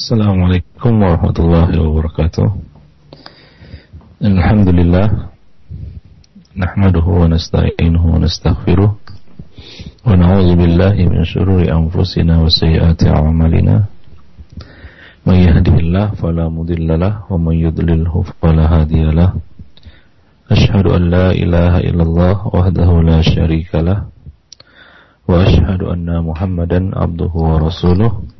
Assalamualaikum warahmatullahi wabarakatuh. Alhamdulillah. Nahmaduhu wa nasta'inuhu wa nastaghfiruh. Wa na'udzu billahi min shururi anfusina wa sayyiati a'malina. May yahdihillahu fala mudilla lahu wa may yudlilhu fala hadiya lahu. Ashhadu an la ilaha illallah wahdahu la syarika lahu. Wa ashhadu anna Muhammadan abduhu wa rasuluh.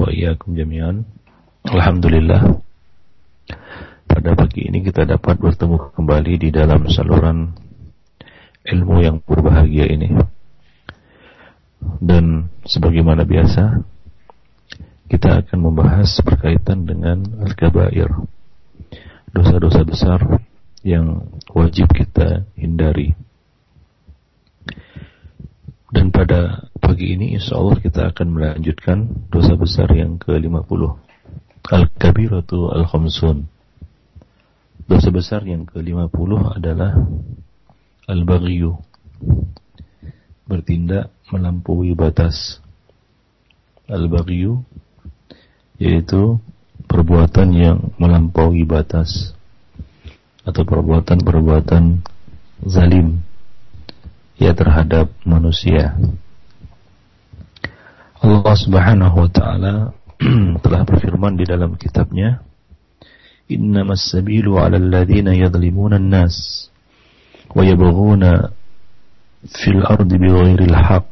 Wa iyyakum jami'an. Alhamdulillah. Pada pagi ini kita dapat bertemu kembali di dalam saluran ilmu yang berbahagia ini. Dan sebagaimana biasa, kita akan membahas berkaitan dengan al-kabair. Dosa-dosa besar yang wajib kita hindari. Dan pada pagi ini insya Allah kita akan melanjutkan dosa besar yang ke-50. Al-Kabiratu Al-Khamsun. Dosa besar yang ke-50 adalah Al-Baghyu. Bertindak melampaui batas. Al-Baghyu yaitu perbuatan yang melampaui batas atau perbuatan-perbuatan zalim ya terhadap manusia. Allah Subhanahu wa taala telah berfirman di dalam kitabnya, "Innamas sabilu 'alal ladzina yadhlimuna an-nas wa yabghuna fil ardi bighairil haqq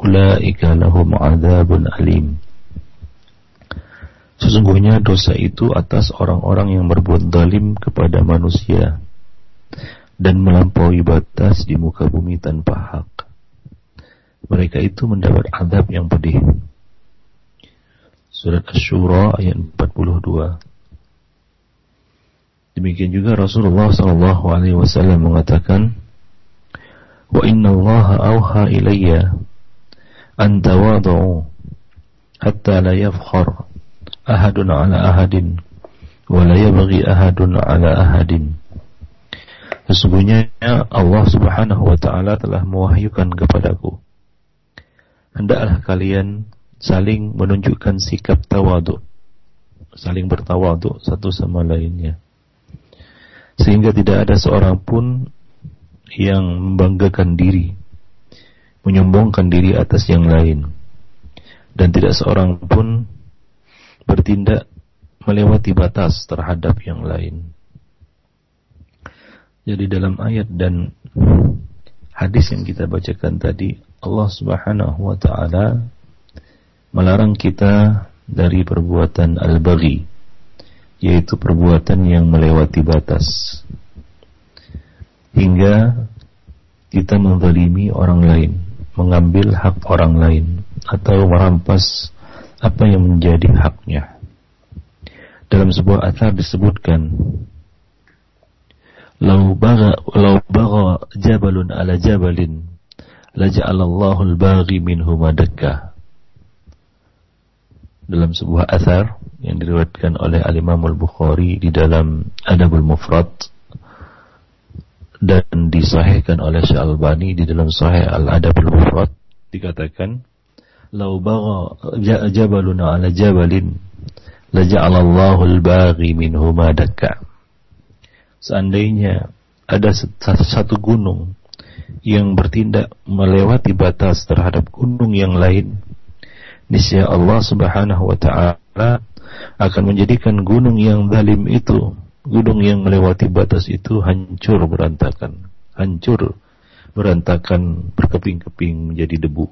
ulaika lahum 'adzabun alim." Sesungguhnya dosa itu atas orang-orang yang berbuat zalim kepada manusia dan melampaui batas di muka bumi tanpa hak. Mereka itu mendapat azab yang pedih. Surat Asy-Syura ayat 42. Demikian juga Rasulullah sallallahu alaihi wasallam mengatakan, "Wa inna Allah auha ilayya an tawadu hatta la yafkhar ahadun ala ahadin wa la yabghi ahadun ala ahadin." Sesungguhnya Allah Subhanahu wa taala telah mewahyukan kepadaku. Hendaklah kalian saling menunjukkan sikap tawadu, saling bertawadu satu sama lainnya. Sehingga tidak ada seorang pun yang membanggakan diri, menyombongkan diri atas yang lain. Dan tidak seorang pun bertindak melewati batas terhadap yang lain. Jadi dalam ayat dan hadis yang kita bacakan tadi Allah Subhanahu wa taala melarang kita dari perbuatan al-baghi yaitu perbuatan yang melewati batas hingga kita menzalimi orang lain, mengambil hak orang lain atau merampas apa yang menjadi haknya. Dalam sebuah atar disebutkan Lau baga lau baga jabalun ala jabalin laja'alallahu al-baghi minhu madakka. Dalam sebuah asar yang diriwayatkan oleh Al-Imam Al-Bukhari di dalam Adabul Mufrad dan disahihkan oleh Syekh Al-Bani di dalam Sahih Al-Adabul Mufrad dikatakan lau baga jabalun ala jabalin laja'alallahu al-baghi minhu madakka seandainya ada satu gunung yang bertindak melewati batas terhadap gunung yang lain, niscaya Allah Subhanahu wa taala akan menjadikan gunung yang zalim itu, gunung yang melewati batas itu hancur berantakan, hancur berantakan berkeping-keping menjadi debu.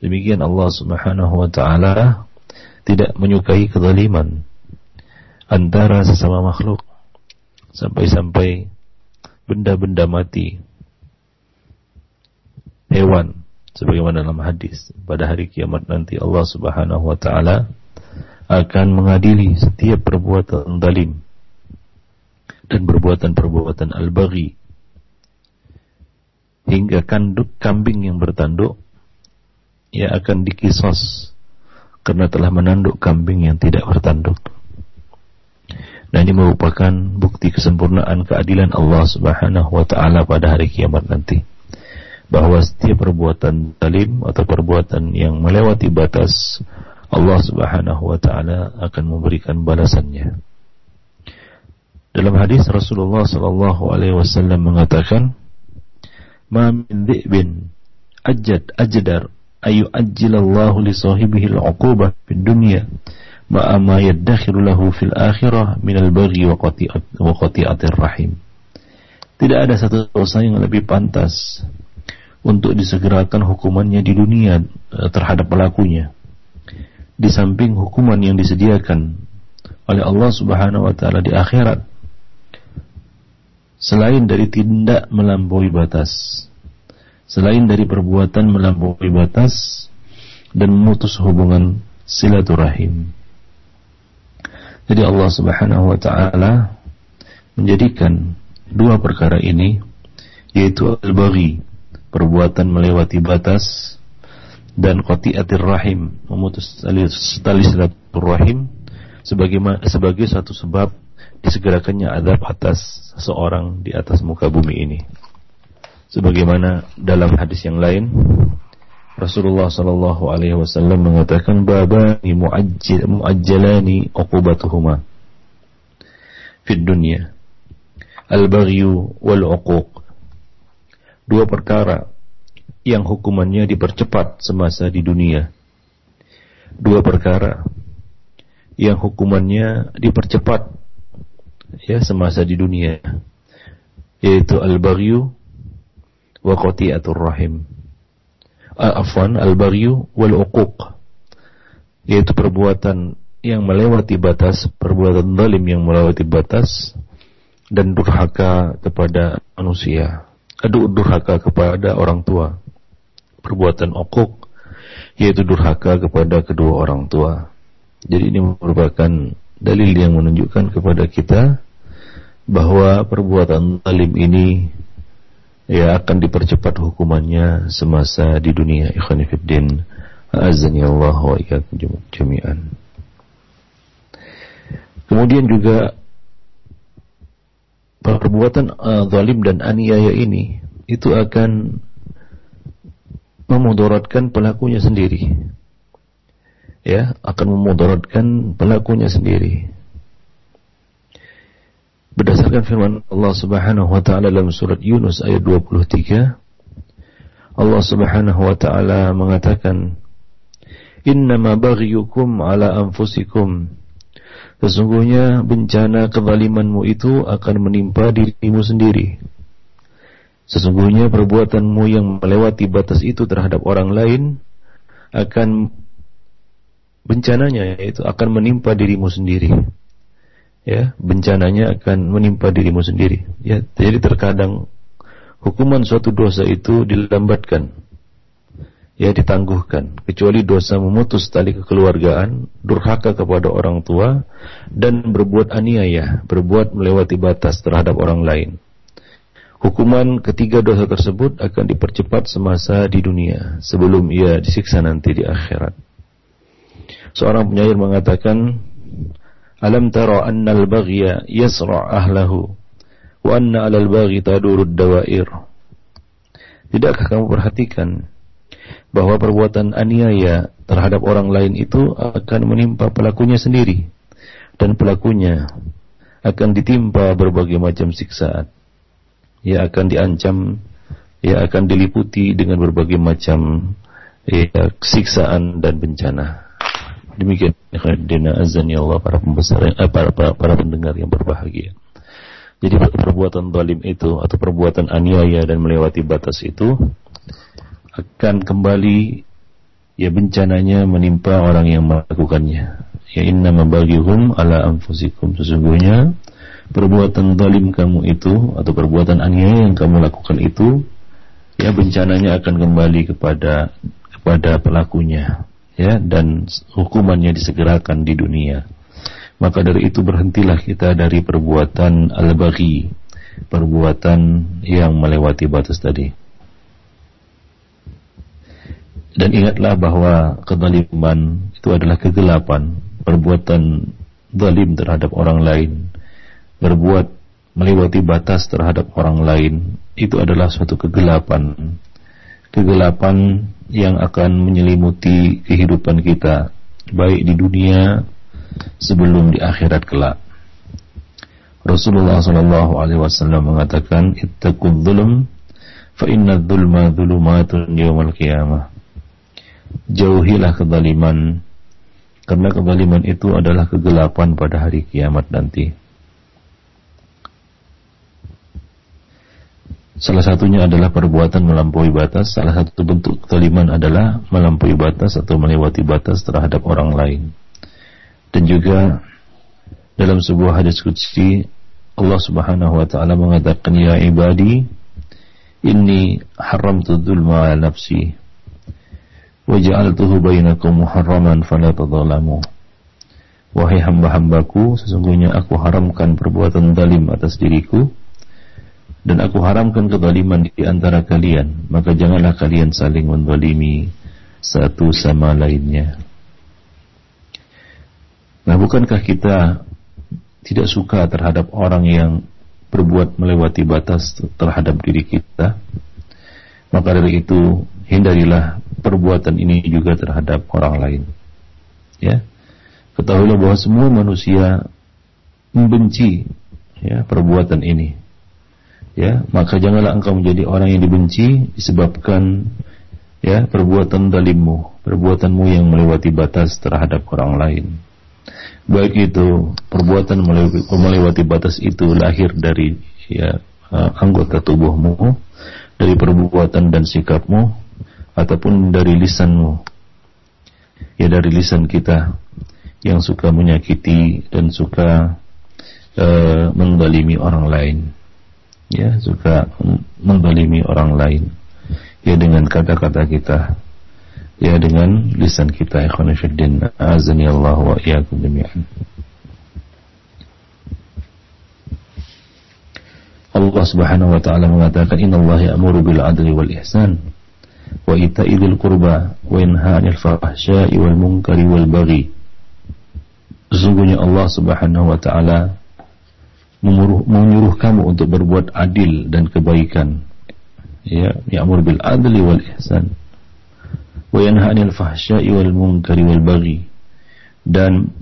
Demikian Allah Subhanahu wa taala tidak menyukai kezaliman antara sesama makhluk sampai-sampai benda-benda mati, hewan sebagaimana dalam hadis pada hari kiamat nanti Allah Subhanahu wa taala akan mengadili setiap perbuatan zalim dan perbuatan-perbuatan al-baghi hingga kanduk kambing yang bertanduk ia akan dikisos karena telah menanduk kambing yang tidak bertanduk. Nah ini merupakan bukti kesempurnaan keadilan Allah Subhanahu wa taala pada hari kiamat nanti bahwa setiap perbuatan zalim atau perbuatan yang melewati batas Allah Subhanahu wa taala akan memberikan balasannya. Dalam hadis Rasulullah sallallahu alaihi wasallam mengatakan, "Ma min dhi'bin ajad ajdar ayu ajjilallahu li sahibihi al-'uqubah fid dunya ma ma yaddakhiru lahu fil akhirah min al-baghi wa qati'atir rahim." Tidak ada satu dosa yang lebih pantas untuk disegerakan hukumannya di dunia eh, terhadap pelakunya. Di samping hukuman yang disediakan oleh Allah Subhanahu wa taala di akhirat selain dari tindak melampaui batas selain dari perbuatan melampaui batas dan memutus hubungan silaturahim jadi Allah Subhanahu wa taala menjadikan dua perkara ini yaitu al-baghi perbuatan melewati batas dan qati'atir rahim memutus tali silaturahim sebagai sebagai satu sebab disegerakannya adab atas seseorang di atas muka bumi ini. Sebagaimana dalam hadis yang lain Rasulullah sallallahu alaihi wasallam mengatakan babani muajjal muajjalani uqubatuhuma fid dunya al-baghyu wal uquq dua perkara yang hukumannya dipercepat semasa di dunia. Dua perkara yang hukumannya dipercepat ya semasa di dunia yaitu al-baghyu wa qati'atur rahim. Afwan al-baghyu wal uquq yaitu perbuatan yang melewati batas, perbuatan zalim yang melewati batas dan durhaka kepada manusia adu durhaka kepada orang tua. Perbuatan okuk yaitu durhaka kepada kedua orang tua. Jadi ini merupakan dalil yang menunjukkan kepada kita bahwa perbuatan talim ini ya akan dipercepat hukumannya semasa di dunia ikhwanifiddin azan ya Allah wa jami'an kemudian juga perbuatan uh, zalim dan aniaya ini itu akan memudaratkan pelakunya sendiri. Ya, akan memudaratkan pelakunya sendiri. Berdasarkan firman Allah Subhanahu wa taala dalam surat Yunus ayat 23, Allah Subhanahu wa taala mengatakan, "Innama baghyukum ala anfusikum." Sesungguhnya bencana kezalimanmu itu akan menimpa dirimu sendiri. Sesungguhnya perbuatanmu yang melewati batas itu terhadap orang lain akan bencananya yaitu akan menimpa dirimu sendiri. Ya, bencananya akan menimpa dirimu sendiri. Ya, jadi terkadang hukuman suatu dosa itu dilambatkan ya ditangguhkan kecuali dosa memutus tali kekeluargaan, durhaka kepada orang tua dan berbuat aniaya, berbuat melewati batas terhadap orang lain. Hukuman ketiga dosa tersebut akan dipercepat semasa di dunia sebelum ia disiksa nanti di akhirat. Seorang penyair mengatakan, "Alam tara anna al-baghya yasra' ahlahu wa anna 'alal baghi tadurud dawair." Tidakkah kamu perhatikan bahwa perbuatan aniaya terhadap orang lain itu akan menimpa pelakunya sendiri dan pelakunya akan ditimpa berbagai macam siksaan. Ia akan diancam, ia akan diliputi dengan berbagai macam ya, siksaan dan bencana. Demikian dina azan ya Allah para pembesar eh, para, para, para pendengar yang berbahagia. Jadi perbuatan zalim itu atau perbuatan aniaya dan melewati batas itu akan kembali ya bencananya menimpa orang yang melakukannya. Ya inna mabaghihum ala anfusikum sesungguhnya perbuatan zalim kamu itu atau perbuatan aniaya yang kamu lakukan itu ya bencananya akan kembali kepada kepada pelakunya ya dan hukumannya disegerakan di dunia. Maka dari itu berhentilah kita dari perbuatan al-baghi perbuatan yang melewati batas tadi. Dan ingatlah bahwa kezaliman itu adalah kegelapan perbuatan zalim terhadap orang lain berbuat melewati batas terhadap orang lain itu adalah suatu kegelapan kegelapan yang akan menyelimuti kehidupan kita baik di dunia sebelum di akhirat kelak. Rasulullah sallallahu alaihi wasallam mengatakan ittaqul dzulm fa inna dzulma dzulumatun yaumal qiyamah. Jauhilah kezaliman karena kezaliman itu adalah kegelapan pada hari kiamat nanti Salah satunya adalah perbuatan melampaui batas. Salah satu bentuk kezaliman adalah melampaui batas atau melewati batas terhadap orang lain. Dan juga dalam sebuah hadis qudsi Allah Subhanahu wa taala mengatakan ya ibadi inni haramtu dzulma 'ala nafsi wa ja'altuhu bainakum muharraman fala tadzalamu. Wahai hamba-hambaku, sesungguhnya aku haramkan perbuatan zalim atas diriku dan aku haramkan kezaliman di antara kalian maka janganlah kalian saling menzalimi satu sama lainnya. Nah bukankah kita tidak suka terhadap orang yang berbuat melewati batas terhadap diri kita? Maka dari itu hindarilah perbuatan ini juga terhadap orang lain. Ya ketahuilah bahwa semua manusia membenci ya perbuatan ini ya maka janganlah engkau menjadi orang yang dibenci disebabkan ya perbuatan dalimmu perbuatanmu yang melewati batas terhadap orang lain. Baik itu perbuatan melewati batas itu lahir dari ya uh, anggota tubuhmu dari perbuatan dan sikapmu ataupun dari lisanmu. Ya dari lisan kita yang suka menyakiti dan suka uh, mendalimi orang lain ya suka mendolimi orang lain. Ya dengan kata-kata kita. Ya dengan lisan kita ikhwan fillah azani Allah wa iyyakum jami'an. Allah Subhanahu wa taala mengatakan innallaha ya'muru bil adli wal ihsan wa ita'i dzil qurba wa yanha 'anil fahsya'i wal munkari wal baghi. Sesungguhnya Allah Subhanahu wa taala menyuruh, menyuruh kamu untuk berbuat adil dan kebaikan. Ya, ya'mur bil adli wal ihsan. Wa yanha 'anil fahsya'i wal munkari wal baghi. Dan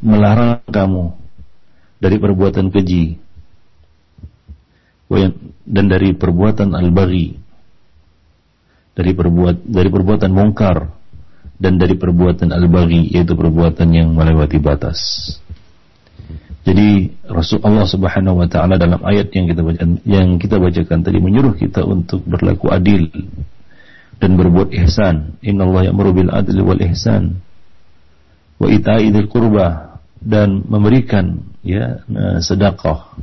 melarang kamu dari perbuatan keji dan dari perbuatan al-baghi dari perbuat dari perbuatan mungkar dan dari perbuatan al-baghi yaitu perbuatan yang melewati batas. Jadi Rasulullah Subhanahu wa taala dalam ayat yang kita baca, yang kita bacakan tadi menyuruh kita untuk berlaku adil dan berbuat ihsan. Innallaha ya'muru bil adli wal ihsan wa ita'i dzil qurba dan memberikan ya sedekah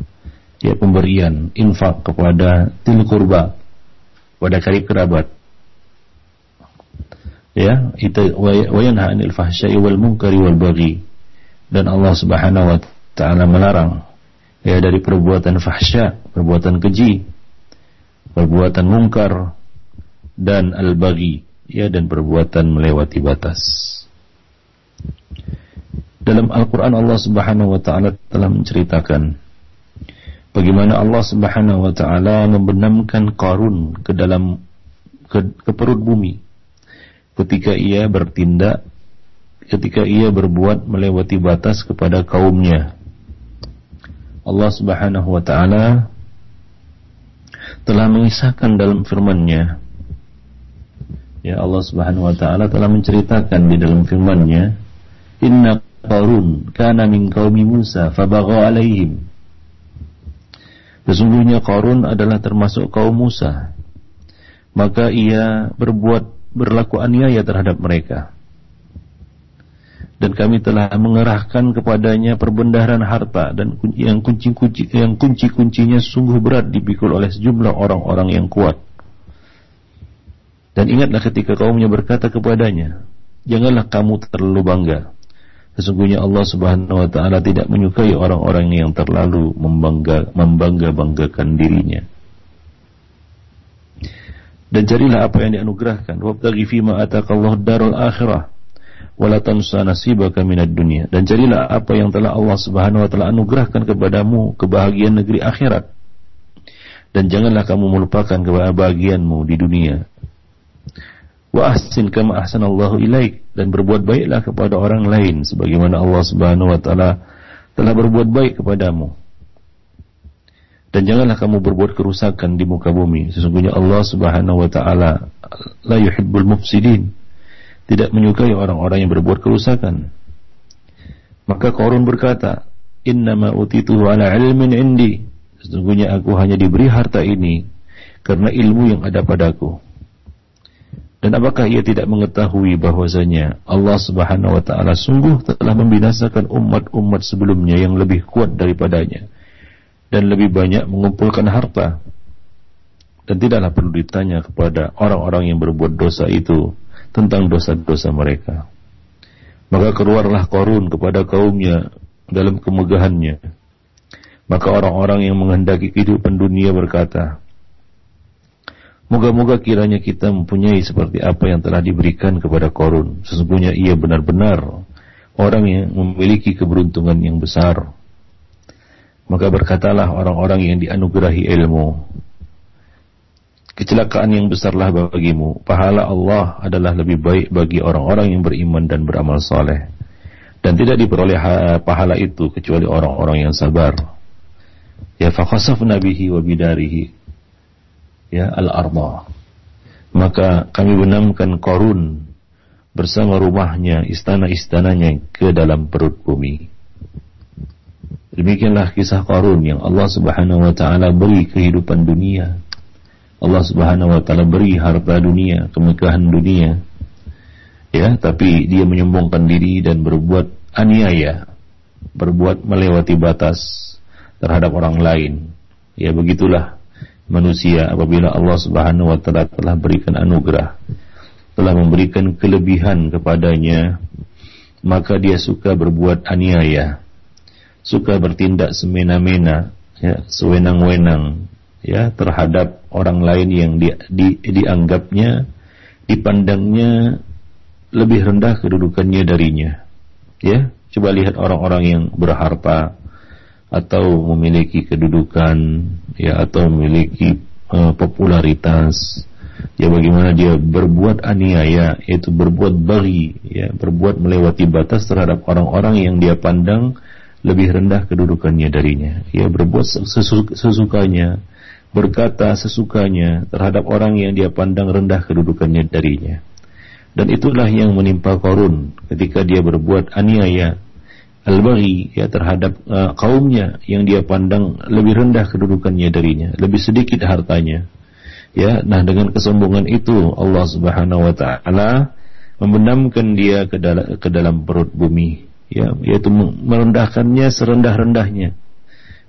ya pemberian infak kepada til qurba pada karib kerabat ya itu wa yanha 'anil fahsya'i wal munkari wal baghi dan Allah Subhanahu wa Ta'ala melarang ya dari perbuatan fahsya, perbuatan keji, perbuatan mungkar dan al-baghi ya dan perbuatan melewati batas. Dalam Al-Qur'an Allah Subhanahu wa taala telah menceritakan bagaimana Allah Subhanahu wa taala membenamkan Qarun ke dalam ke, ke perut bumi ketika ia bertindak ketika ia berbuat melewati batas kepada kaumnya Allah Subhanahu wa taala telah mengisahkan dalam firman-Nya. Ya Allah Subhanahu wa taala telah menceritakan di dalam firman-Nya Inna Qarun kana min qaumi Musa fabagha alaihim. Sesungguhnya Qarun adalah termasuk kaum Musa. Maka ia berbuat berlaku aniaya terhadap mereka dan kami telah mengerahkan kepadanya perbendaharaan harta dan yang kunci-kunci yang kunci-kuncinya sungguh berat dipikul oleh sejumlah orang-orang yang kuat. Dan ingatlah ketika kaumnya berkata kepadanya, janganlah kamu terlalu bangga. Sesungguhnya Allah Subhanahu wa taala tidak menyukai orang-orang yang terlalu membangga membangga-banggakan dirinya. Dan carilah apa yang dianugerahkan. Wabtaghi fima ataqallahu darul akhirah wala tansa nasibaka minad dunya. Dan carilah apa yang telah Allah Subhanahu wa taala anugerahkan kepadamu kebahagiaan negeri akhirat. Dan janganlah kamu melupakan kebahagiaanmu di dunia. Wa ahsin kama ahsanallahu ilaik. Dan berbuat baiklah kepada orang lain sebagaimana Allah Subhanahu wa taala telah berbuat baik kepadamu. Dan janganlah kamu berbuat kerusakan di muka bumi. Sesungguhnya Allah Subhanahu wa taala la yuhibbul mufsidin tidak menyukai orang-orang yang berbuat kerusakan. Maka Korun berkata, Innama utituhu ala ilmin indi. Sesungguhnya aku hanya diberi harta ini karena ilmu yang ada padaku. Dan apakah ia tidak mengetahui bahwasanya Allah Subhanahu wa taala sungguh telah membinasakan umat-umat sebelumnya yang lebih kuat daripadanya dan lebih banyak mengumpulkan harta. Dan tidaklah perlu ditanya kepada orang-orang yang berbuat dosa itu tentang dosa-dosa mereka. Maka keluarlah korun kepada kaumnya dalam kemegahannya. Maka orang-orang yang menghendaki kehidupan dunia berkata, Moga-moga kiranya kita mempunyai seperti apa yang telah diberikan kepada korun. Sesungguhnya ia benar-benar orang yang memiliki keberuntungan yang besar. Maka berkatalah orang-orang yang dianugerahi ilmu, Kecelakaan yang besarlah bagimu. Pahala Allah adalah lebih baik bagi orang-orang yang beriman dan beramal soleh. Dan tidak diperoleh pahala itu kecuali orang-orang yang sabar. Ya fakhasaf nabihi wa bidarihi. Ya al-arda. Maka kami benamkan korun bersama rumahnya, istana-istananya ke dalam perut bumi. Demikianlah kisah korun yang Allah subhanahu wa ta'ala beri kehidupan dunia Allah Subhanahu wa taala beri harta dunia, kemegahan dunia. Ya, tapi dia menyombongkan diri dan berbuat aniaya, berbuat melewati batas terhadap orang lain. Ya, begitulah manusia apabila Allah Subhanahu wa taala telah berikan anugerah, telah memberikan kelebihan kepadanya, maka dia suka berbuat aniaya, suka bertindak semena-mena, ya, sewenang-wenang, ya terhadap orang lain yang di, di, dianggapnya dipandangnya lebih rendah kedudukannya darinya. Ya coba lihat orang-orang yang berharta atau memiliki kedudukan ya atau memiliki uh, popularitas. Ya bagaimana dia berbuat aniaya yaitu berbuat bagi ya berbuat melewati batas terhadap orang-orang yang dia pandang lebih rendah kedudukannya darinya. Ya berbuat sesukanya berkata sesukanya terhadap orang yang dia pandang rendah kedudukannya darinya. Dan itulah yang menimpa Korun ketika dia berbuat aniaya al-baghi ya terhadap uh, kaumnya yang dia pandang lebih rendah kedudukannya darinya, lebih sedikit hartanya. Ya, nah dengan kesombongan itu Allah Subhanahu wa taala membenamkan dia ke dalam ke dalam perut bumi, ya, yaitu merendahkannya serendah-rendahnya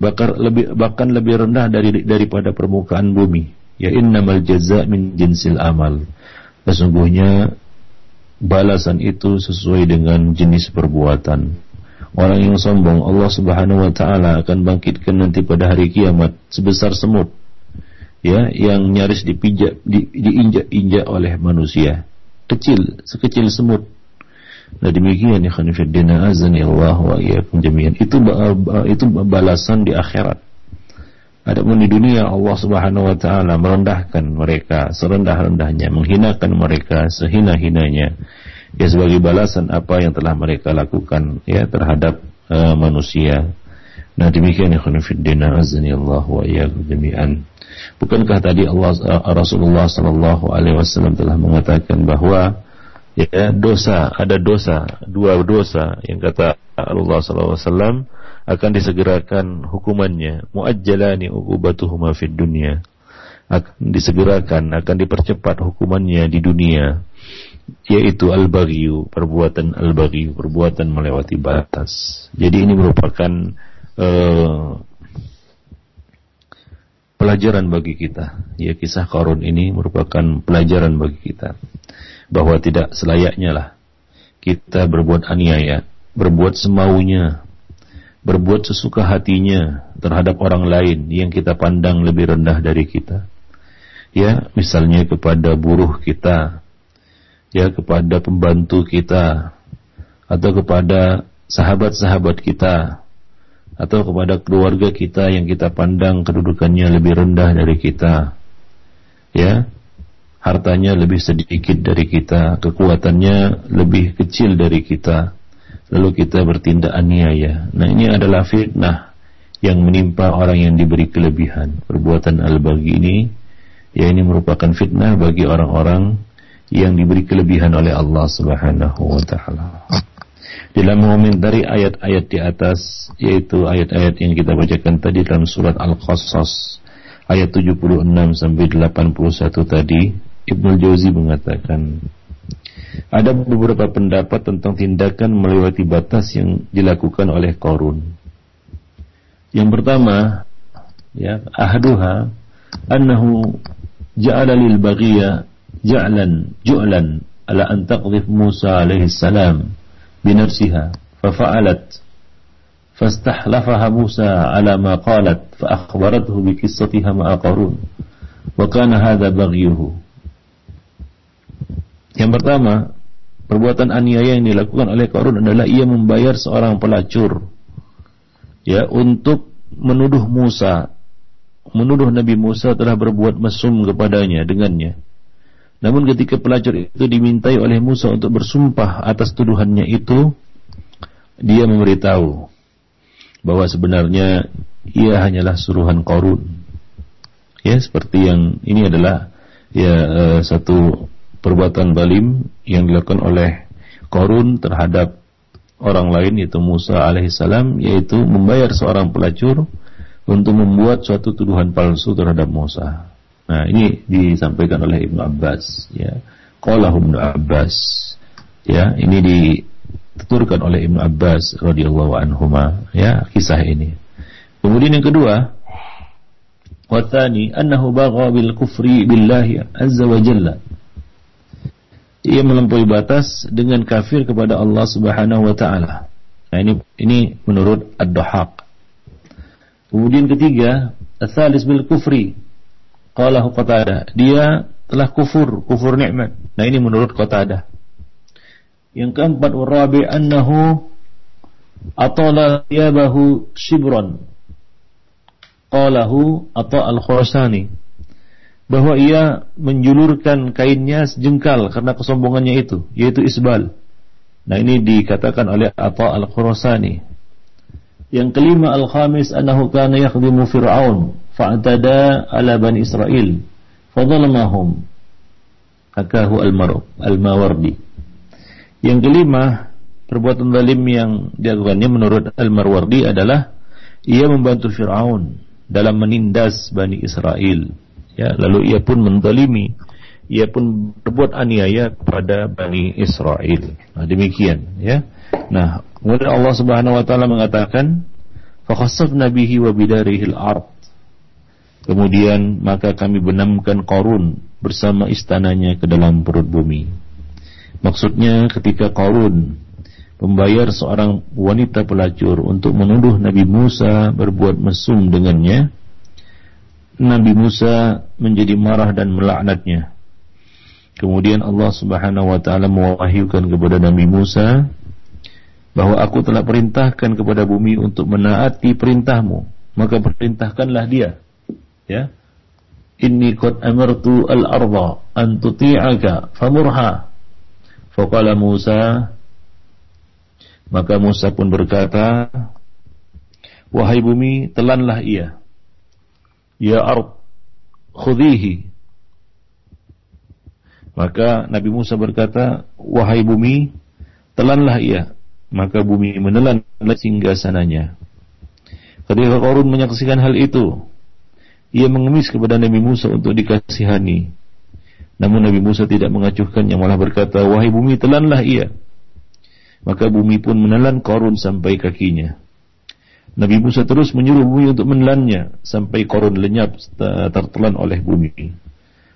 bahkan lebih bahkan lebih rendah dari daripada permukaan bumi. Ya innamal jaza min jinsil amal. Sesungguhnya balasan itu sesuai dengan jenis perbuatan. Orang yang sombong Allah Subhanahu wa taala akan bangkitkan nanti pada hari kiamat sebesar semut. Ya, yang nyaris dipijak di, diinjak-injak oleh manusia. Kecil, sekecil semut. Nah demikian ya khanifiddina azani Allah wa iyyakum jami'an. Itu itu balasan di akhirat. Adapun di dunia Allah Subhanahu wa taala merendahkan mereka serendah-rendahnya, menghinakan mereka sehina-hinanya. Ya sebagai balasan apa yang telah mereka lakukan ya terhadap uh, manusia. Nah demikian ya khanifiddina azani Allah wa iyyakum jami'an. Bukankah tadi Allah uh, Rasulullah sallallahu alaihi wasallam telah mengatakan bahwa ya dosa ada dosa dua dosa yang kata Allah SAW akan disegerakan hukumannya. Muajjalani uqubatuhuma fid dunya. Akan disegerakan akan dipercepat hukumannya di dunia. Yaitu al-baghyu perbuatan al-baghyu perbuatan melewati batas. Jadi ini merupakan uh, pelajaran bagi kita. Ya kisah Korun ini merupakan pelajaran bagi kita bahwa tidak selayaknya lah kita berbuat aniaya, berbuat semaunya, berbuat sesuka hatinya terhadap orang lain yang kita pandang lebih rendah dari kita. Ya, misalnya kepada buruh kita, ya kepada pembantu kita, atau kepada sahabat-sahabat kita, atau kepada keluarga kita yang kita pandang kedudukannya lebih rendah dari kita. Ya, hartanya lebih sedikit dari kita, kekuatannya lebih kecil dari kita, lalu kita bertindak aniaya. Nah ini adalah fitnah yang menimpa orang yang diberi kelebihan. Perbuatan al-bagi ini, ya ini merupakan fitnah bagi orang-orang yang diberi kelebihan oleh Allah Subhanahu wa taala. Dalam mengomentari ayat-ayat di atas yaitu ayat-ayat yang kita bacakan tadi dalam surat Al-Qasas ayat 76 sampai 81 tadi Ibnu Jauzi mengatakan ada beberapa pendapat tentang tindakan melewati batas yang dilakukan oleh Korun. Yang pertama, ya, ahduha annahu ja'ala lil baghiya ja'lan ju'lan ala an taqdhif Musa alaihi salam binafsiha fafa'alat فاستحلفها موسى على ما قالت فأخبرته بقصتها مع قارون وكان هذا بغيه yang pertama, perbuatan aniaya yang dilakukan oleh Qarun adalah ia membayar seorang pelacur ya untuk menuduh Musa, menuduh Nabi Musa telah berbuat mesum kepadanya dengannya. Namun ketika pelacur itu dimintai oleh Musa untuk bersumpah atas tuduhannya itu, dia memberitahu bahwa sebenarnya ia hanyalah suruhan Qarun. Ya, seperti yang ini adalah ya uh, satu perbuatan balim yang dilakukan oleh Korun terhadap orang lain yaitu Musa alaihissalam yaitu membayar seorang pelacur untuk membuat suatu tuduhan palsu terhadap Musa. Nah ini disampaikan oleh Ibnu Abbas ya. Qala Ibnu Abbas ya ini dituturkan oleh Ibnu Abbas radhiyallahu anhuma ya kisah ini. Kemudian yang kedua Watani annahu bagha bil kufri billahi azza wa jalla ia melampaui batas dengan kafir kepada Allah Subhanahu wa taala. Nah ini ini menurut Ad-Dhahaq. Kemudian ketiga, ats bil kufri. Qala Qatadah, dia telah kufur, kufur nikmat. Nah ini menurut Qatadah. Yang keempat, warabi annahu atala yabahu shibran. Qalahu ata al-Khurasani bahwa ia menjulurkan kainnya sejengkal karena kesombongannya itu, yaitu isbal. Nah ini dikatakan oleh Atta al-Khurasani. Yang kelima al-khamis annahu kana yakhdimu Fir'aun fa'tada ala bani Israel fadhalamahum. Hakahu al-Mawardi. Yang kelima perbuatan zalim yang dilakukannya menurut al-Marwardi adalah ia membantu Fir'aun dalam menindas Bani Israel ya lalu ia pun mendalimi ia pun berbuat aniaya kepada Bani Israel. Nah, demikian ya. Nah kemudian Allah Subhanahu wa taala mengatakan fakhasafna bihi wa bidarihil ard. Kemudian maka kami benamkan Qarun bersama istananya ke dalam perut bumi. Maksudnya ketika Qarun membayar seorang wanita pelacur untuk menuduh Nabi Musa berbuat mesum dengannya Nabi Musa menjadi marah dan melaknatnya. Kemudian Allah Subhanahu wa taala mewahyukan kepada Nabi Musa bahwa aku telah perintahkan kepada bumi untuk menaati perintahmu, maka perintahkanlah dia. Ya. Inni qad amartu al-ardha an tuti'aka famurha. Faqala Musa maka Musa pun berkata, Wahai bumi, telanlah ia. Ya ard khudihi Maka Nabi Musa berkata Wahai bumi Telanlah ia. Maka bumi menelan singgasananya Ketika Qarun menyaksikan hal itu. Ia mengemis kepada Nabi Musa untuk dikasihani. Namun Nabi Musa tidak mengacuhkannya Malah berkata Wahai bumi telanlah ia. Maka bumi pun menelan Qarun sampai kakinya Nabi Musa terus menyuruh bumi untuk menelannya sampai korun lenyap tertelan oleh bumi.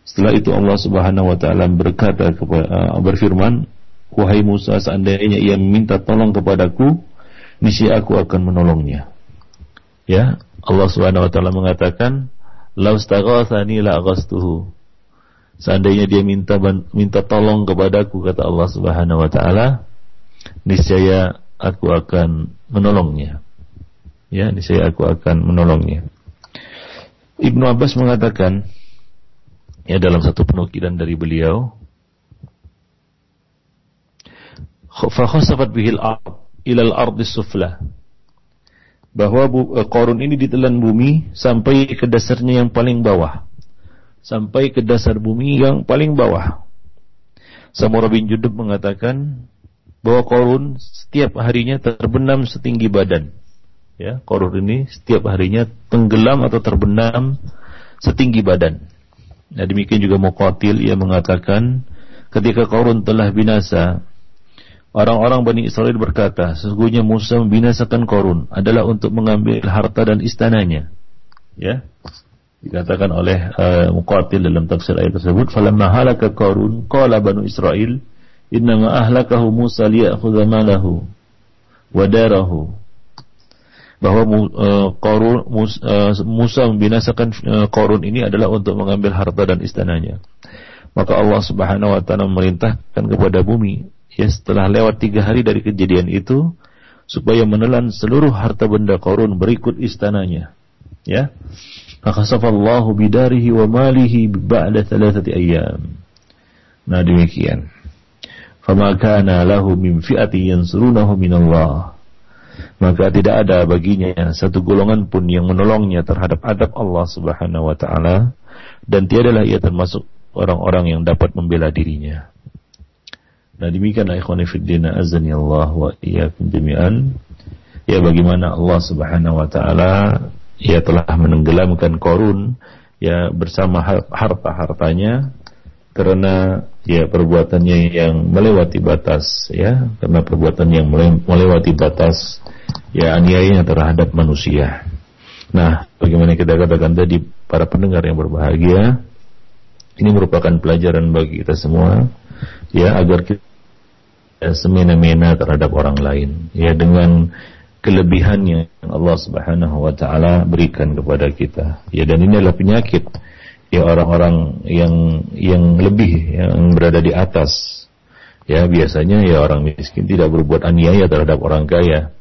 Setelah itu Allah Subhanahu wa taala berkata kepada uh, berfirman, "Wahai Musa, seandainya ia meminta tolong kepadaku, niscaya aku akan menolongnya." Ya, Allah Subhanahu wa taala mengatakan, "Laustaghatsani la aghastuhu." Seandainya dia minta minta tolong kepadaku kata Allah Subhanahu wa taala, niscaya aku akan menolongnya ya saya aku akan menolongnya. Ibnu Abbas mengatakan ya dalam satu penukilan dari beliau fakhasafat bihil ilal ardi sufla. Bahwa eh, korun ini ditelan bumi sampai ke dasarnya yang paling bawah. Sampai ke dasar bumi yang paling bawah. Samura bin Judub mengatakan bahwa korun setiap harinya terbenam setinggi badan ya korun ini setiap harinya tenggelam atau terbenam setinggi badan. Nah demikian juga Muqatil ia mengatakan ketika korun telah binasa orang-orang Bani Israel berkata sesungguhnya Musa membinasakan korun adalah untuk mengambil harta dan istananya. Ya dikatakan oleh uh, dalam tafsir ayat tersebut falamma halaka korun qala banu Israel innama ahlakahu Musa liya'khudha malahu wa bahwa uh, Musa membinasakan uh, ini adalah untuk mengambil harta dan istananya. Maka Allah Subhanahu wa taala memerintahkan kepada bumi ya setelah lewat tiga hari dari kejadian itu supaya menelan seluruh harta benda Qarun berikut istananya. Ya. Maka safallahu bidarihi wa malihi ba'da thalathati ayyam. Nah demikian. Fama kana lahu min fi'ati yansurunahu min Allah maka tidak ada baginya satu golongan pun yang menolongnya terhadap adab Allah Subhanahu wa taala dan tiadalah ia termasuk orang-orang yang dapat membela dirinya. Nah demikianlah ikhwan azani Allah wa iyyakum jami'an. Ya bagaimana Allah Subhanahu wa taala ia telah menenggelamkan Korun ya bersama harta-hartanya karena ya perbuatannya yang melewati batas ya karena perbuatan yang melewati batas ya aniayanya terhadap manusia. Nah, bagaimana kita katakan tadi para pendengar yang berbahagia ini merupakan pelajaran bagi kita semua ya agar kita semena-mena terhadap orang lain ya dengan kelebihannya yang Allah Subhanahu wa taala berikan kepada kita. Ya dan ini adalah penyakit ya orang-orang yang yang lebih yang berada di atas. Ya biasanya ya orang miskin tidak berbuat aniaya terhadap orang kaya.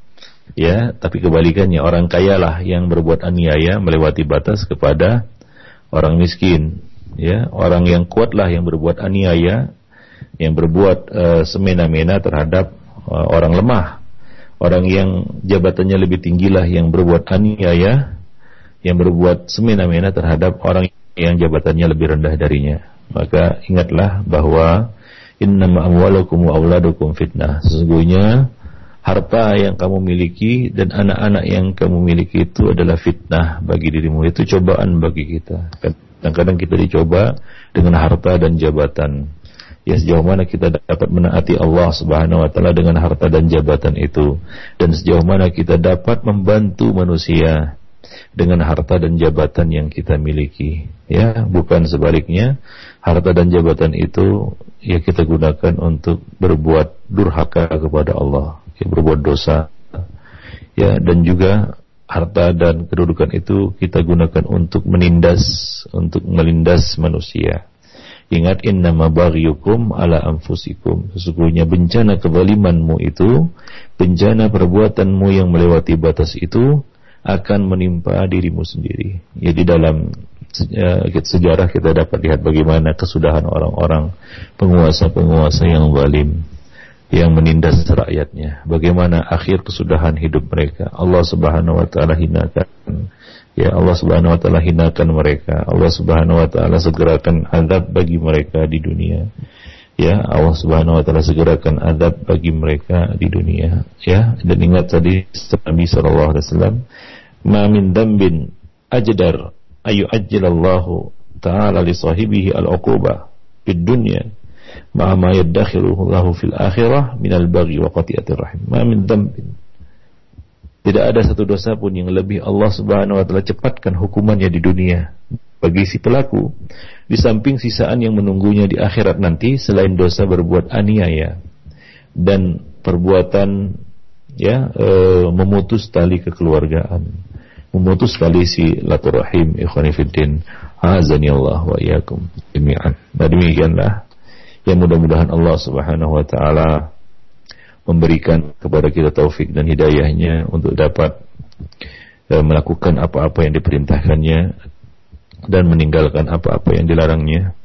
Ya tapi kebalikannya orang kaya lah yang berbuat aniaya melewati batas kepada orang miskin. Ya orang yang kuat lah yang berbuat aniaya yang berbuat uh, semena-mena terhadap uh, orang lemah. Orang yang jabatannya lebih tinggilah yang berbuat aniaya yang berbuat semena-mena terhadap orang yang jabatannya lebih rendah darinya. Maka ingatlah bahwa innama amwalukum wa fitnah. Sesungguhnya harta yang kamu miliki dan anak-anak yang kamu miliki itu adalah fitnah bagi dirimu. Itu cobaan bagi kita. Kadang-kadang kita dicoba dengan harta dan jabatan. Ya sejauh mana kita dapat menaati Allah Subhanahu wa taala dengan harta dan jabatan itu dan sejauh mana kita dapat membantu manusia dengan harta dan jabatan yang kita miliki. Ya bukan sebaliknya harta dan jabatan itu ya kita gunakan untuk berbuat durhaka kepada Allah ya berbuat dosa. Ya dan juga harta dan kedudukan itu kita gunakan untuk menindas untuk melindas manusia. Ingat innama baghyukum ala anfusikum. Sesungguhnya bencana kezalimanmu itu, bencana perbuatanmu yang melewati batas itu akan menimpa dirimu sendiri. Ya di dalam sejarah kita dapat lihat bagaimana kesudahan orang-orang penguasa-penguasa yang zalim yang menindas rakyatnya. Bagaimana akhir kesudahan hidup mereka. Allah Subhanahu wa taala hinakan. Ya Allah Subhanahu wa taala hinakan mereka. Allah Subhanahu wa taala segerakan azab bagi mereka di dunia. Ya, Allah Subhanahu wa taala segerakan azab bagi mereka di dunia. Ya, dan ingat tadi Nabi sallallahu alaihi wasallam ma min dambin ajdar ayu ajjalallahu ta'ala li sahibihi al-uquba fid dunya ma ma yaddakhiruhu lahu fil akhirah min al-baghi wa qati'atir rahim. Ma min dambin. Tidak ada satu dosa pun yang lebih Allah Subhanahu wa taala cepatkan hukumannya di dunia bagi si pelaku di samping sisaan yang menunggunya di akhirat nanti selain dosa berbuat aniaya dan perbuatan ya e, memutus tali kekeluargaan memutus tali si laturahim ikhwani fiddin azani Allah wa iyyakum jami'an. Nah demikianlah yang mudah-mudahan Allah Subhanahu wa taala memberikan kepada kita taufik dan hidayahnya untuk dapat uh, melakukan apa-apa yang diperintahkannya dan meninggalkan apa-apa yang dilarangnya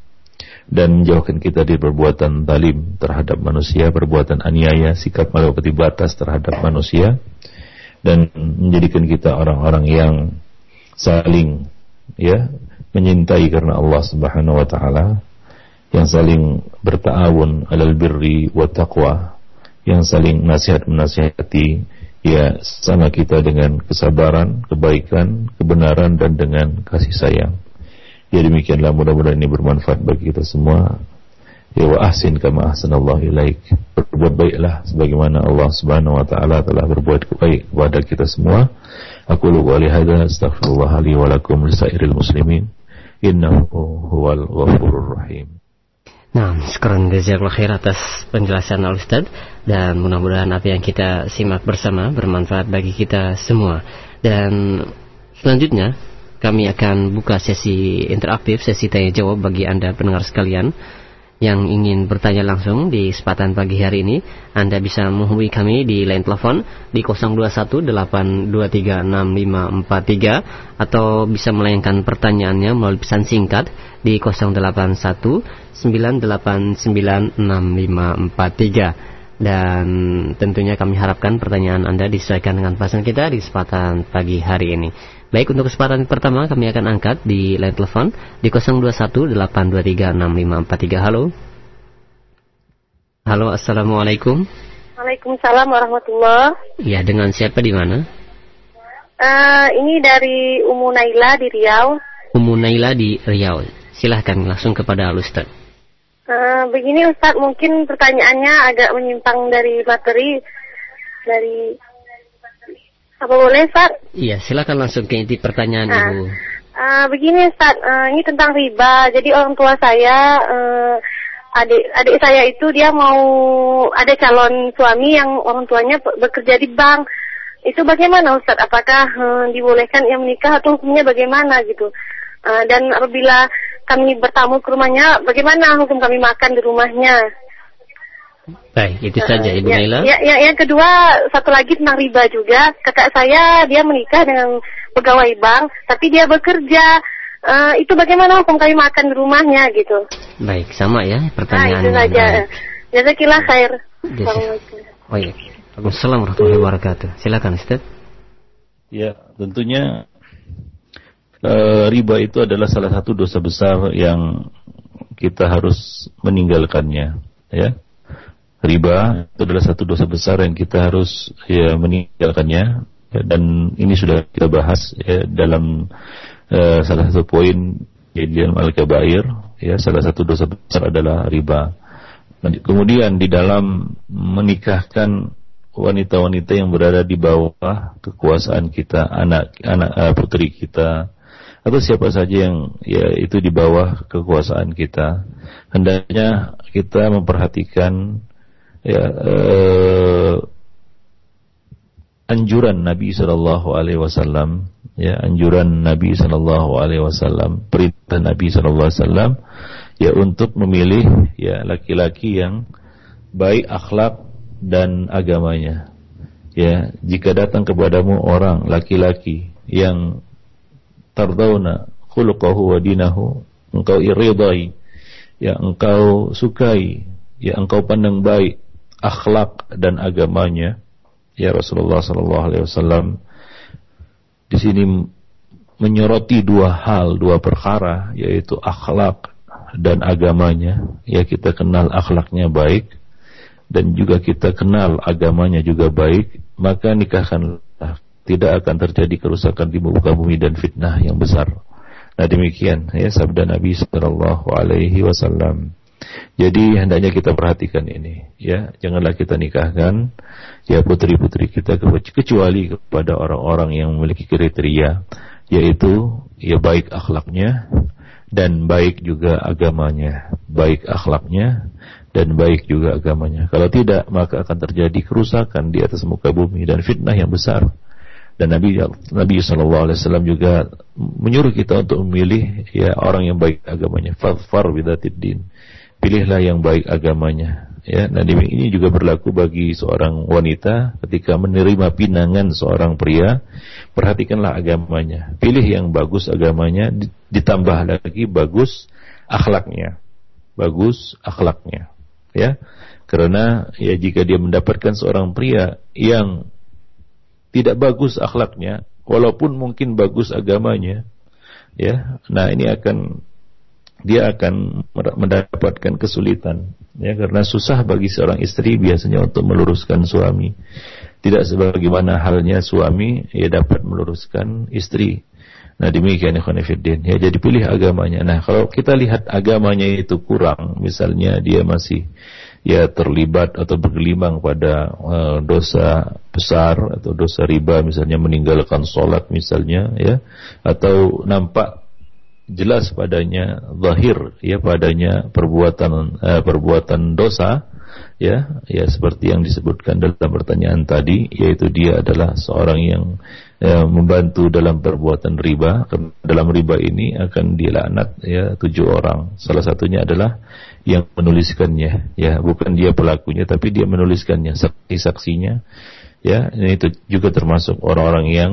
dan menjauhkan kita dari perbuatan talim terhadap manusia, perbuatan aniaya, sikap melewati batas terhadap manusia dan menjadikan kita orang-orang yang saling ya menyintai karena Allah Subhanahu wa taala yang saling bertawun alal birri wa taqwa yang saling nasihat menasihati ya sama kita dengan kesabaran, kebaikan, kebenaran dan dengan kasih sayang. Ya demikianlah mudah-mudahan ini bermanfaat bagi kita semua. Ya wa ahsin kama ahsanallahu ilaik. Berbuat baiklah sebagaimana Allah Subhanahu wa taala telah berbuat baik kepada kita semua. Aku lu wa lihada astaghfirullah li wa lakum lisairil muslimin. Innahu huwal ghafurur rahim. Nah, sekarang jazakallah khair atas penjelasan Al Ustaz dan mudah-mudahan apa yang kita simak bersama bermanfaat bagi kita semua. Dan selanjutnya kami akan buka sesi interaktif, sesi tanya jawab bagi Anda pendengar sekalian yang ingin bertanya langsung di kesempatan pagi hari ini, Anda bisa menghubungi kami di line telepon di 0218236543 atau bisa melayangkan pertanyaannya melalui pesan singkat di 0819896543 dan tentunya kami harapkan pertanyaan Anda disesuaikan dengan pasangan kita di kesempatan pagi hari ini. Baik, untuk kesempatan pertama kami akan angkat di line telepon di 0218236543. Halo. Halo, Assalamualaikum. Waalaikumsalam warahmatullahi. Ya, dengan siapa di mana? Uh, ini dari Umu Naila di Riau. Umu Naila di Riau. Silahkan langsung kepada Ustaz. Uh, begini Ustaz, mungkin pertanyaannya agak menyimpang dari materi dari apa boleh, Ustaz? Iya, silakan langsung ke inti pertanyaan nah, Ibu. Uh, begini, Ustaz, uh, ini tentang riba. Jadi orang tua saya, uh, adik adik saya itu dia mau ada calon suami yang orang tuanya bekerja di bank. Itu bagaimana, Ustaz? Apakah uh, dibolehkan ia menikah atau hukumnya bagaimana gitu? Uh, dan apabila kami bertamu ke rumahnya, bagaimana hukum kami makan di rumahnya? Baik, itu uh, saja Ibu ya, Naila. Ya, ya, yang kedua satu lagi tentang riba juga. Kakak saya dia menikah dengan pegawai bank, tapi dia bekerja. Uh, itu bagaimana hukum kami makan di rumahnya gitu? Baik, sama ya pertanyaan. Nah, itu saja. Jazakillah khair. Oh iya. Assalamualaikum warahmatullahi wabarakatuh. Silakan Ustaz. Ya, tentunya uh, riba itu adalah salah satu dosa besar yang kita harus meninggalkannya, ya riba itu adalah satu dosa besar yang kita harus ya meninggalkannya. Ya, dan ini sudah kita bahas ya, dalam uh, salah satu poin ya, di dalam al-kabair. Ya salah satu dosa besar adalah riba. Kemudian di dalam menikahkan wanita-wanita yang berada di bawah kekuasaan kita, anak anak uh, putri kita atau siapa saja yang ya itu di bawah kekuasaan kita, hendaknya kita memperhatikan ya uh, anjuran Nabi Shallallahu Alaihi Wasallam ya anjuran Nabi Shallallahu Alaihi Wasallam perintah Nabi Shallallahu Alaihi Wasallam ya untuk memilih ya laki-laki yang baik akhlak dan agamanya. Ya jika datang kepadamu orang laki-laki yang tardawna khuluquhu wa dinahu engkau iridai ya engkau sukai ya engkau pandang baik akhlak dan agamanya ya Rasulullah sallallahu alaihi wasallam di sini menyoroti dua hal, dua perkara yaitu akhlak dan agamanya. Ya kita kenal akhlaknya baik dan juga kita kenal agamanya juga baik, maka nikahkanlah tidak akan terjadi kerusakan di muka bumi dan fitnah yang besar. Nah demikian ya sabda Nabi sallallahu alaihi wasallam. Jadi hendaknya kita perhatikan ini, ya. Janganlah kita nikahkan ya putri-putri kita kecuali kepada orang-orang yang memiliki kriteria yaitu ya baik akhlaknya dan baik juga agamanya, baik akhlaknya dan baik juga agamanya. Kalau tidak, maka akan terjadi kerusakan di atas muka bumi dan fitnah yang besar. Dan Nabi Nabi Shallallahu Alaihi Wasallam juga menyuruh kita untuk memilih ya orang yang baik agamanya. Far bidatid din pilihlah yang baik agamanya. Ya, nah ini juga berlaku bagi seorang wanita ketika menerima pinangan seorang pria, perhatikanlah agamanya. Pilih yang bagus agamanya, ditambah lagi bagus akhlaknya. Bagus akhlaknya. Ya. Karena ya jika dia mendapatkan seorang pria yang tidak bagus akhlaknya, walaupun mungkin bagus agamanya, ya. Nah, ini akan dia akan mendapatkan kesulitan. Ya karena susah bagi seorang istri biasanya untuk meluruskan suami. Tidak sebagaimana halnya suami ya dapat meluruskan istri. Nah demikian ikhwan ya jadi pilih agamanya. Nah kalau kita lihat agamanya itu kurang misalnya dia masih ya terlibat atau bergelimang pada uh, dosa besar atau dosa riba misalnya meninggalkan sholat misalnya ya atau nampak jelas padanya zahir ya padanya perbuatan uh, perbuatan dosa ya ya seperti yang disebutkan dalam pertanyaan tadi yaitu dia adalah seorang yang uh, membantu dalam perbuatan riba. Dalam riba ini akan dilaknat ya tujuh orang. Salah satunya adalah yang menuliskannya ya bukan dia pelakunya tapi dia menuliskannya saksi-saksinya ya. Ini itu juga termasuk orang-orang yang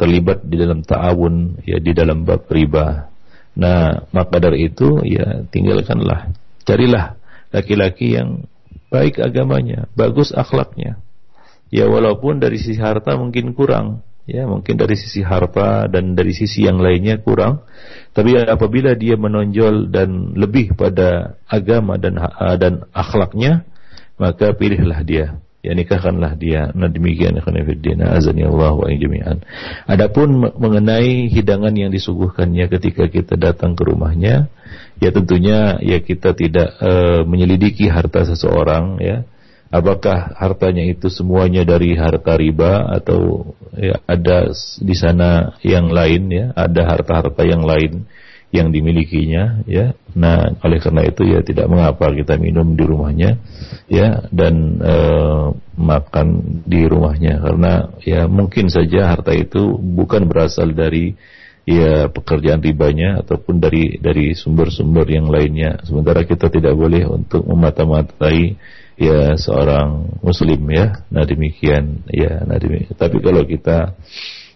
terlibat di dalam ta'awun ya di dalam bab riba Nah, maka dari itu ya tinggalkanlah. Carilah laki-laki yang baik agamanya, bagus akhlaknya. Ya walaupun dari sisi harta mungkin kurang, ya mungkin dari sisi harta dan dari sisi yang lainnya kurang, tapi apabila dia menonjol dan lebih pada agama dan dan akhlaknya, maka pilihlah dia ya nikahkanlah dia. Nah demikian khonifidina azani Allah wa jami'an. Adapun mengenai hidangan yang disuguhkannya ketika kita datang ke rumahnya, ya tentunya ya kita tidak uh, menyelidiki harta seseorang ya. Apakah hartanya itu semuanya dari harta riba atau ya, ada di sana yang lain ya, ada harta-harta yang lain yang dimilikinya ya. Nah oleh karena itu ya tidak mengapa kita minum di rumahnya ya dan e, makan di rumahnya. Karena ya mungkin saja harta itu bukan berasal dari ya pekerjaan ribanya ataupun dari dari sumber-sumber yang lainnya. Sementara kita tidak boleh untuk memata-matai ya seorang muslim ya. Nah demikian ya. Nah demikian tapi kalau kita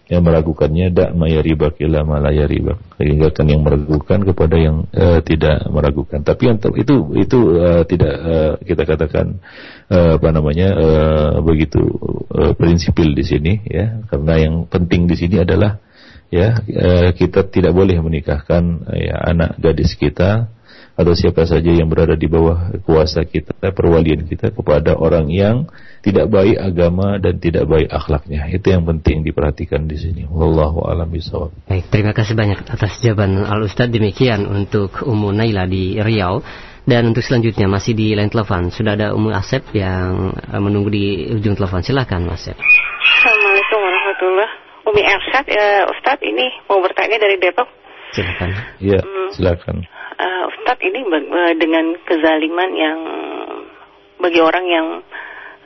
yang meragukannya dak maya riba kila malaya riba tinggalkan yang meragukan kepada yang uh, tidak meragukan. Tapi yang itu itu uh, tidak uh, kita katakan uh, apa namanya uh, begitu uh, prinsipil di sini ya. Karena yang penting di sini adalah ya uh, kita tidak boleh menikahkan uh, ya anak gadis kita atau siapa saja yang berada di bawah kuasa kita, perwalian kita kepada orang yang tidak baik agama dan tidak baik akhlaknya. Itu yang penting diperhatikan di sini. Wallahu a'lam bishawab. Baik, terima kasih banyak atas jawaban Al Ustaz. Demikian untuk Ummu Naila di Riau. Dan untuk selanjutnya masih di line telepon sudah ada Ummu Asep yang eh, menunggu di ujung telepon. Silakan Asep. Assalamualaikum warahmatullahi Umi Ersat, ya, Ustadz ini mau bertanya dari Depok. Silakan. Iya, hmm. silakan uh, Ustadz ini uh, dengan kezaliman yang bagi orang yang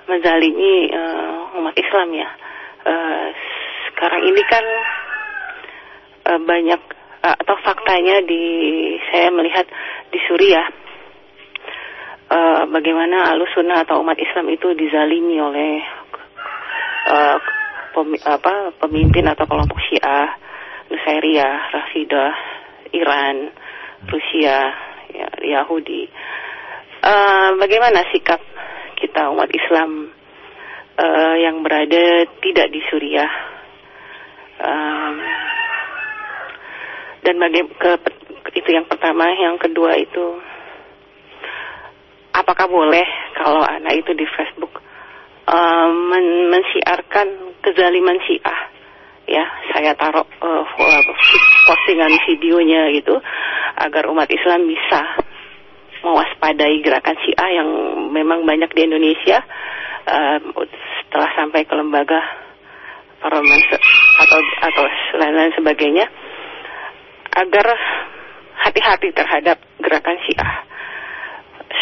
menzalimi uh, umat Islam ya. Uh, sekarang ini kan uh, banyak uh, atau faktanya di saya melihat di Suriah uh, bagaimana alusuna atau umat Islam itu dizalimi oleh uh, pem, apa, pemimpin atau kelompok Syiah, Nusairiyah, Rafidah, Iran Rusia, ya, Yahudi. Uh, bagaimana sikap kita umat Islam uh, yang berada tidak di Suriah? Um, dan bagaimana ke, itu yang pertama, yang kedua itu apakah boleh kalau anak itu di Facebook uh, men mensiarkan kezaliman Syiah? ya saya taruh uh, postingan videonya gitu agar umat Islam bisa mewaspadai gerakan Syiah yang memang banyak di Indonesia uh, setelah sampai ke lembaga parlemen atau atau lain-lain sebagainya agar hati-hati terhadap gerakan Syiah.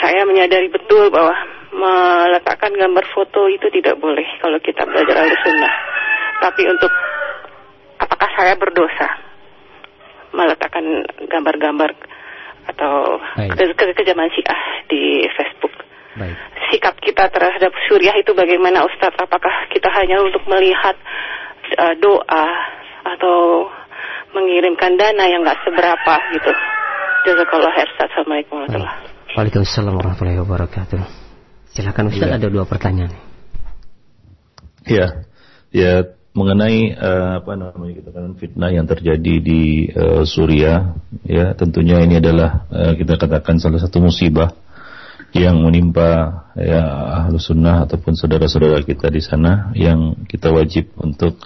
Saya menyadari betul bahwa meletakkan gambar foto itu tidak boleh kalau kita belajar al sunnah. Tapi untuk apakah saya berdosa meletakkan gambar-gambar atau ke ke kejaman Syiah di Facebook? Baik. Sikap kita terhadap Suriah itu bagaimana Ustadz? Apakah kita hanya untuk melihat uh, doa atau mengirimkan dana yang nggak seberapa gitu? Jazakallah khair. Assalamualaikum warahmatullahi wabarakatuh. Waalaikumsalam warahmatullahi wabarakatuh. Silakan Ustaz ya. ada dua pertanyaan. Ya, ya mengenai uh, apa namanya kita kan fitnah yang terjadi di uh, Suriah, ya. Tentunya ini adalah uh, kita katakan salah satu musibah yang menimpa ya ahlu sunnah ataupun saudara-saudara kita di sana yang kita wajib untuk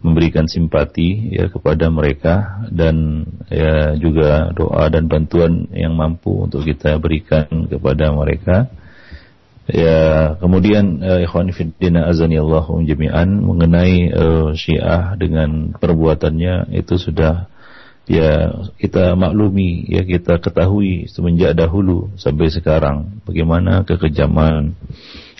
memberikan simpati ya kepada mereka dan ya juga doa dan bantuan yang mampu untuk kita berikan kepada mereka Ya, kemudian uh, ikhwan fillah azani Allahu jami'an mengenai uh, Syiah dengan perbuatannya itu sudah ya kita maklumi, ya kita ketahui semenjak dahulu sampai sekarang bagaimana kekejaman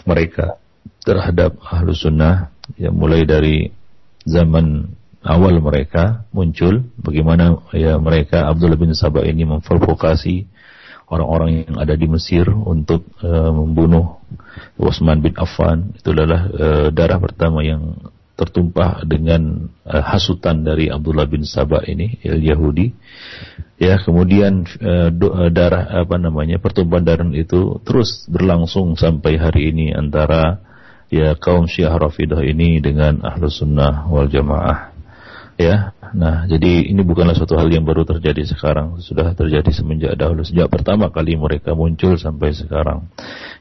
mereka terhadap ahlu sunnah ya mulai dari zaman awal mereka muncul bagaimana ya mereka Abdullah bin Sabah ini memprovokasi orang-orang yang ada di Mesir untuk uh, membunuh Utsman bin Affan. Itu adalah uh, darah pertama yang tertumpah dengan uh, hasutan dari Abdullah bin Sabah ini il Yahudi. Ya kemudian uh, darah apa namanya pertumpahan darah itu terus berlangsung sampai hari ini antara ya kaum Syiah Rafidah ini dengan Ahlus Sunnah wal Jamaah ya Nah, jadi ini bukanlah suatu hal yang baru terjadi sekarang, sudah terjadi semenjak dahulu, sejak pertama kali mereka muncul sampai sekarang.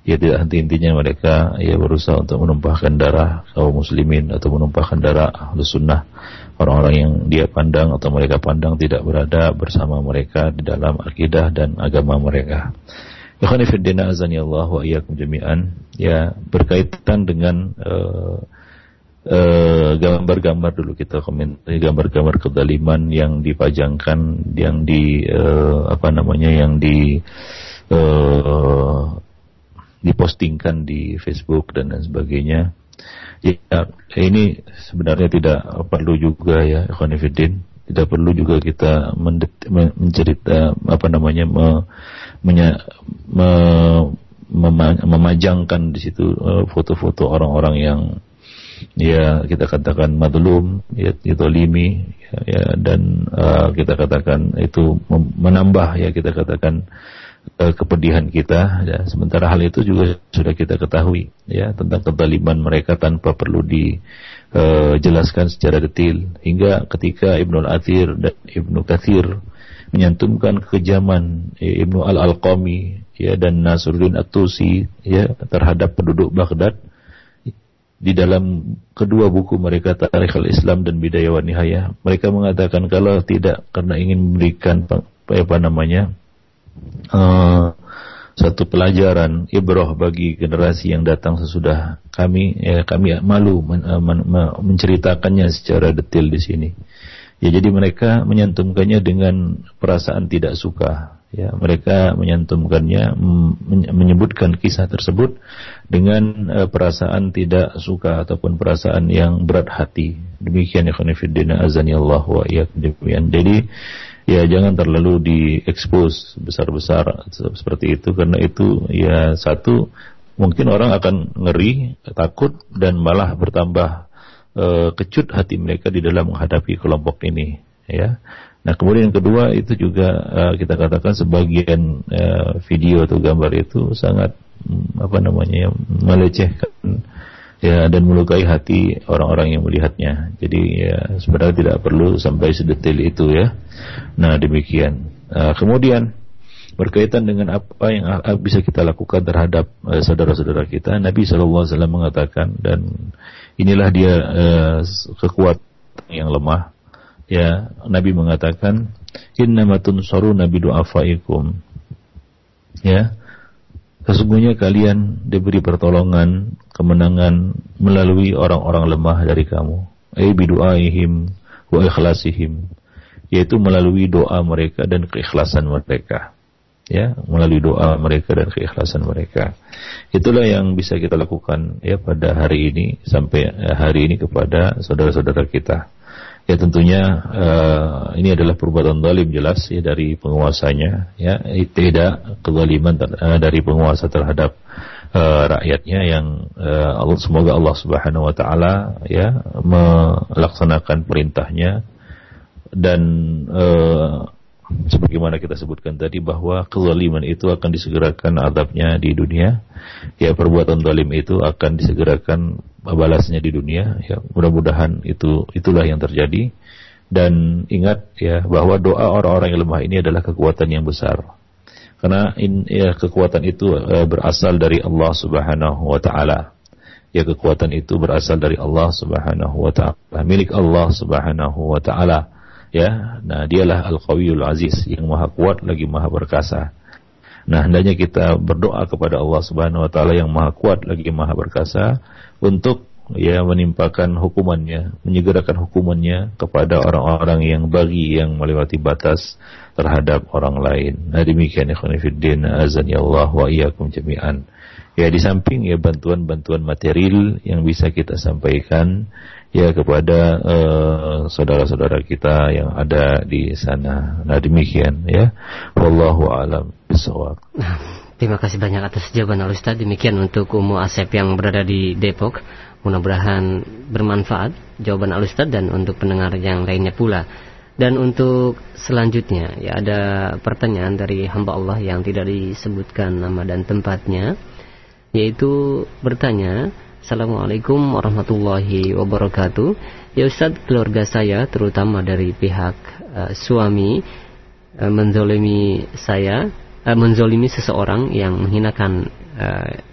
Ya tidak henti-hentinya mereka ya berusaha untuk menumpahkan darah kaum muslimin atau menumpahkan darah ahlu sunnah orang-orang yang dia pandang atau mereka pandang tidak berada bersama mereka di dalam akidah dan agama mereka. Ikhwanifiddina azani Allah wa iyyakum jami'an ya berkaitan dengan uh, Eh, gambar-gambar dulu kita komentar gambar-gambar kedaliman yang dipajangkan yang di uh, apa namanya yang di uh, dipostingkan di Facebook dan lain sebagainya. Ya ini sebenarnya tidak perlu juga ya Ikhwanifidin tidak perlu juga kita mencerita apa namanya me, menya, me, memajangkan di situ foto-foto orang-orang yang ya kita katakan madlum ya limi ya, ya dan uh, kita katakan itu menambah ya kita katakan uh, kepedihan kita ya. Sementara hal itu juga sudah kita ketahui ya tentang kezaliman mereka tanpa perlu dijelaskan uh, secara detail. Hingga ketika Ibnu Al-Athir dan Ibnu Kathir menyantumkan kekejaman ya, Ibnu Al-Alqami ya dan Nasruddin At-Tusi ya terhadap penduduk Baghdad di dalam kedua buku mereka Tarikh al-Islam dan Bidayah wa Nihayah mereka mengatakan kalau tidak karena ingin memberikan apa, namanya uh, satu pelajaran ibrah bagi generasi yang datang sesudah kami ya kami malu men, uh, men, men, menceritakannya secara detail di sini. Ya jadi mereka menyantumkannya dengan perasaan tidak suka ya mereka menyantumkannya menyebutkan kisah tersebut dengan uh, perasaan tidak suka ataupun perasaan yang berat hati. Demikian ya khonifuddin azani Allah wa demikian jadi ya jangan terlalu diekspos besar-besar seperti itu karena itu ya satu mungkin orang akan ngeri takut dan malah bertambah uh, kecut hati mereka di dalam menghadapi kelompok ini ya Nah kemudian yang kedua itu juga uh, kita katakan sebagian uh, video atau gambar itu sangat um, apa namanya ya, melecehkan ya dan melukai hati orang-orang yang melihatnya. Jadi ya sebenarnya tidak perlu sampai sedetail itu ya. Nah demikian. Uh, kemudian berkaitan dengan apa yang bisa kita lakukan terhadap saudara-saudara kita, Nabi SAW mengatakan dan inilah dia uh, kekuatan yang lemah ya Nabi mengatakan innamatun saru nabi du'afaikum Ya. Sesungguhnya kalian diberi pertolongan, kemenangan melalui orang-orang lemah dari kamu. Ay bidu'aihim wa ikhlasihim. Yaitu melalui doa mereka dan keikhlasan mereka. Ya, melalui doa mereka dan keikhlasan mereka. Itulah yang bisa kita lakukan ya pada hari ini sampai hari ini kepada saudara-saudara kita ya tentunya uh, ini adalah perbuatan zalim jelas ya dari penguasanya ya. Tidak kezaliman uh, dari penguasa terhadap uh, rakyatnya yang uh, Allah semoga Allah Subhanahu wa taala ya melaksanakan perintahnya dan uh, sebagaimana kita sebutkan tadi bahwa kezaliman itu akan disegerakan adabnya di dunia. Ya perbuatan zalim itu akan disegerakan balasnya di dunia. Ya mudah-mudahan itu itulah yang terjadi. Dan ingat ya bahwa doa orang-orang yang lemah ini adalah kekuatan yang besar. Karena in, ya, kekuatan itu uh, berasal dari Allah Subhanahu wa taala. Ya kekuatan itu berasal dari Allah Subhanahu wa taala. Milik Allah Subhanahu wa taala ya nah dialah al-qawiyul aziz yang maha kuat lagi maha perkasa. Nah hendaknya kita berdoa kepada Allah Subhanahu wa taala yang maha kuat lagi maha perkasa untuk ya menimpakan hukumannya menyegerakan hukumannya kepada orang-orang yang bagi yang melewati batas terhadap orang lain. Nah demikian ikhwan azan ya Allah wa iyyakum jami'an. Ya di samping ya bantuan-bantuan material yang bisa kita sampaikan ya kepada uh, saudara-saudara kita yang ada di sana. Nah demikian ya. Wallahu alam bisawab. Terima kasih banyak atas jawaban Al Ustaz. Demikian untuk Umu Asep yang berada di Depok. Mudah-mudahan bermanfaat jawaban Al Ustaz dan untuk pendengar yang lainnya pula. Dan untuk selanjutnya ya ada pertanyaan dari hamba Allah yang tidak disebutkan nama dan tempatnya yaitu bertanya Assalamualaikum warahmatullahi wabarakatuh. Ya Ustaz, keluarga saya terutama dari pihak uh, suami uh, menzolimi saya, uh, menzolimi seseorang yang menghinakan uh,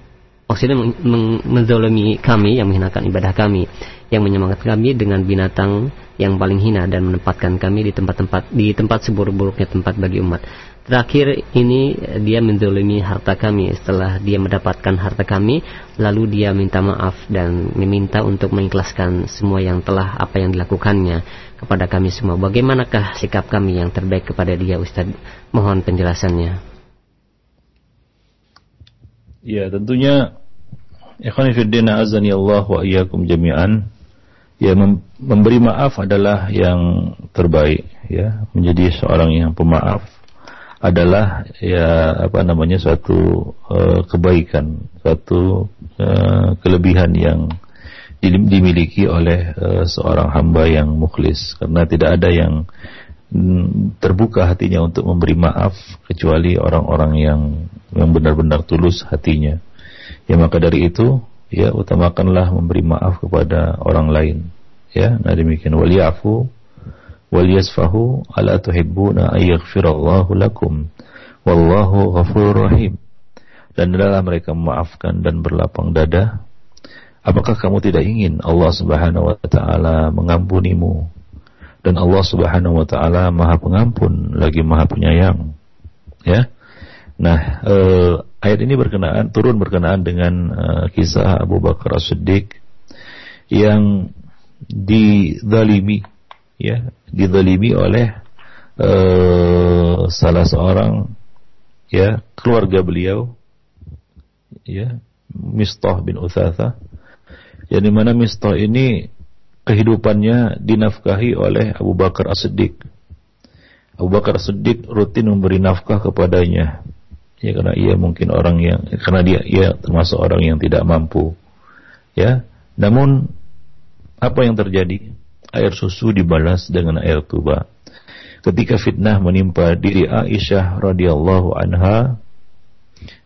maksudnya men menzolimi kami, yang menghinakan ibadah kami, yang menyemangatkan kami dengan binatang yang paling hina dan menempatkan kami di tempat-tempat di tempat seburuk-buruknya tempat bagi umat. Terakhir ini dia mendolimi harta kami setelah dia mendapatkan harta kami lalu dia minta maaf dan meminta untuk mengikhlaskan semua yang telah apa yang dilakukannya kepada kami semua. Bagaimanakah sikap kami yang terbaik kepada dia Ustaz? Mohon penjelasannya. Ya tentunya Ikhwan Fiddina azani Allah wa iyyakum jami'an Ya memberi maaf adalah yang terbaik ya menjadi seorang yang pemaaf adalah ya apa namanya suatu uh, kebaikan, suatu uh, kelebihan yang dimiliki oleh uh, seorang hamba yang mukhlis karena tidak ada yang mm, terbuka hatinya untuk memberi maaf kecuali orang-orang yang yang benar-benar tulus hatinya. Ya maka dari itu ya utamakanlah memberi maaf kepada orang lain. Ya, nah demikian waliyafu wal yasfahu ala tuhibbuna ay yaghfirallahu lakum wallahu ghafurur rahim dan adalah mereka memaafkan dan berlapang dada. Apakah kamu tidak ingin Allah Subhanahu wa taala mengampunimu? Dan Allah Subhanahu wa taala Maha Pengampun lagi Maha Penyayang. Ya? Nah eh, ayat ini berkenaan turun berkenaan dengan eh, kisah Abu Bakar As-Siddiq yang dizalimi ya didolimi oleh uh, salah seorang ya keluarga beliau ya Mistah bin Utsatha yang di mana Mistah ini kehidupannya dinafkahi oleh Abu Bakar As-Siddiq. Abu Bakar As-Siddiq rutin memberi nafkah kepadanya. Ya karena ia mungkin orang yang karena dia ia termasuk orang yang tidak mampu. Ya namun apa yang terjadi air susu dibalas dengan air tuba. Ketika fitnah menimpa diri Aisyah radhiyallahu anha,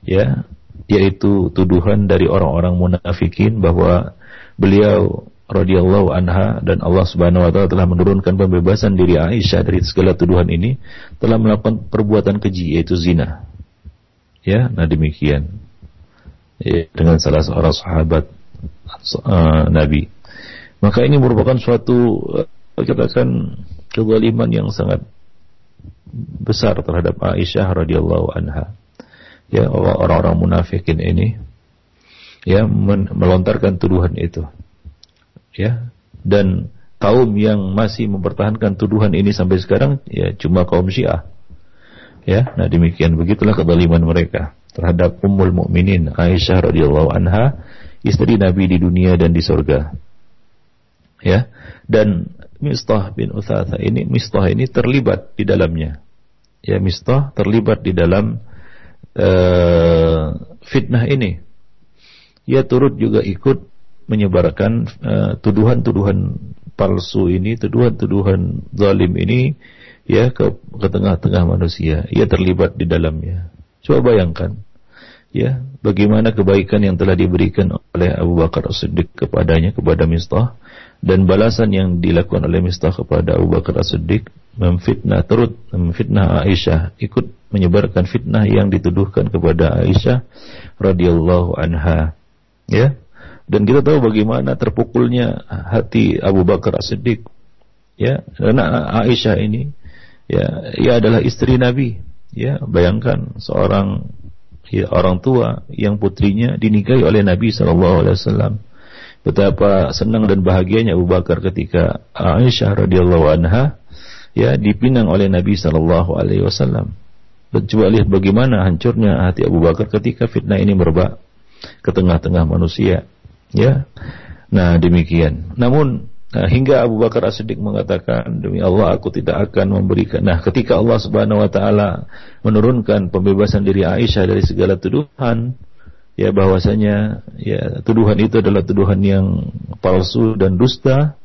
ya, yaitu tuduhan dari orang-orang munafikin bahwa beliau radhiyallahu anha dan Allah Subhanahu wa taala telah menurunkan pembebasan diri Aisyah dari segala tuduhan ini telah melakukan perbuatan keji yaitu zina. Ya, nah demikian. Ya, dengan salah seorang sahabat uh, Nabi. Maka ini merupakan suatu eh, katakan kezaliman yang sangat besar terhadap Aisyah radhiyallahu anha. ya orang-orang munafikin ini ya melontarkan tuduhan itu. Ya dan kaum yang masih mempertahankan tuduhan ini sampai sekarang ya cuma kaum Syiah. Ya nah demikian begitulah kezaliman mereka terhadap Ummul Mukminin Aisyah radhiyallahu anha istri Nabi di dunia dan di surga ya dan Mistah bin Uthatha ini Mistah ini terlibat di dalamnya ya Mistah terlibat di dalam uh, fitnah ini ia turut juga ikut menyebarkan eh, tuduhan-tuduhan uh, palsu ini, tuduhan-tuduhan zalim ini ya ke ke tengah-tengah manusia. Ia terlibat di dalamnya. Coba bayangkan ya bagaimana kebaikan yang telah diberikan oleh Abu Bakar As-Siddiq kepadanya kepada Mistah dan balasan yang dilakukan oleh Mistah kepada Abu Bakar As-Siddiq memfitnah turut memfitnah Aisyah ikut menyebarkan fitnah yang dituduhkan kepada Aisyah radhiyallahu anha. Ya? Dan kita tahu bagaimana terpukulnya hati Abu Bakar As-Siddiq. Ya? Karena Aisyah ini ya ia adalah istri Nabi. Ya? Bayangkan seorang ya, orang tua yang putrinya dinikahi oleh Nabi wasallam betapa senang dan bahagianya Abu Bakar ketika Aisyah radhiyallahu anha ya dipinang oleh Nabi sallallahu alaihi wasallam coba lihat bagaimana hancurnya hati Abu Bakar ketika fitnah ini merebak ke tengah-tengah manusia. Ya. Nah, demikian. Namun nah, hingga Abu Bakar As-Siddiq mengatakan, "Demi Allah aku tidak akan memberikan." Nah, ketika Allah Subhanahu wa taala menurunkan pembebasan diri Aisyah dari segala tuduhan, ya bahwasanya ya tuduhan itu adalah tuduhan yang palsu dan dusta,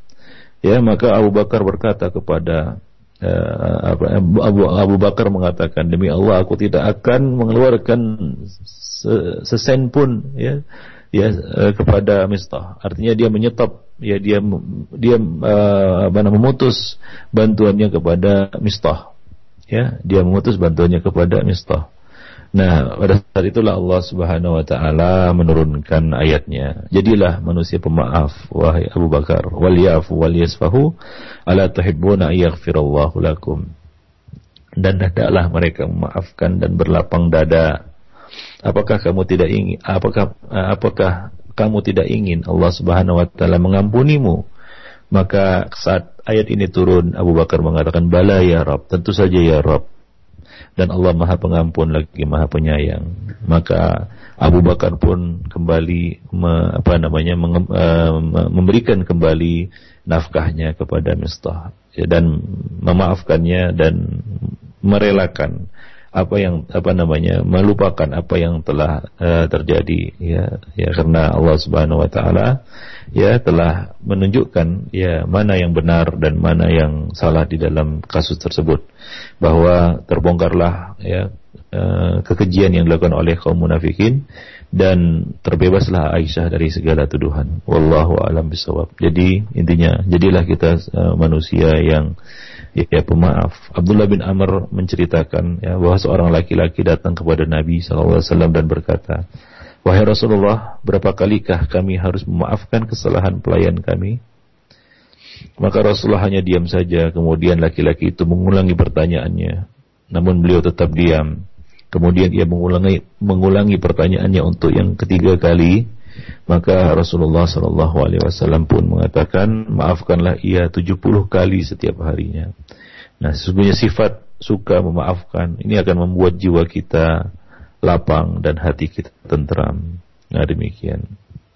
ya maka Abu Bakar berkata kepada uh, Abu, Abu Bakar mengatakan demi Allah aku tidak akan mengeluarkan sesen pun ya ya uh, kepada Mistah. Artinya dia menyetop ya dia dia uh, mana memutus bantuannya kepada Mistah. Ya, dia memutus bantuannya kepada Mistah. Nah, pada saat itulah Allah Subhanahu wa taala menurunkan ayatnya. Jadilah manusia pemaaf wahai Abu Bakar, wal yafu wal yasfahu ala tuhibbuna yaghfirallahu lakum. Dan hendaklah mereka memaafkan dan berlapang dada Apakah kamu tidak ingin apakah apakah kamu tidak ingin Allah Subhanahu wa taala mengampunimu? Maka saat ayat ini turun Abu Bakar mengatakan bala ya Rabb, tentu saja ya Rabb. Dan Allah Maha Pengampun lagi Maha Penyayang. Maka Abu Bakar pun kembali me, apa namanya menge, uh, memberikan kembali nafkahnya kepada Mistah dan memaafkannya dan merelakan apa yang apa namanya melupakan apa yang telah uh, terjadi ya. Ya karena Allah Subhanahu wa taala ya telah menunjukkan ya mana yang benar dan mana yang salah di dalam kasus tersebut. Bahwa terbongkarlah ya uh, kekejian yang dilakukan oleh kaum munafikin dan terbebaslah Aisyah dari segala tuduhan. Wallahu alam bisawab jadi intinya jadilah kita uh, manusia yang ya pemaaf. Abdullah bin Amr menceritakan ya bahwa seorang laki-laki datang kepada Nabi SAW dan berkata, Wahai Rasulullah, berapa kalikah kami harus memaafkan kesalahan pelayan kami? Maka Rasulullah hanya diam saja, kemudian laki-laki itu mengulangi pertanyaannya. Namun beliau tetap diam. Kemudian ia mengulangi, mengulangi pertanyaannya untuk yang ketiga kali. Maka Rasulullah Shallallahu Alaihi Wasallam pun mengatakan, maafkanlah ia 70 kali setiap harinya. Nah, sesungguhnya sifat suka memaafkan ini akan membuat jiwa kita lapang dan hati kita tentram. Nah, demikian.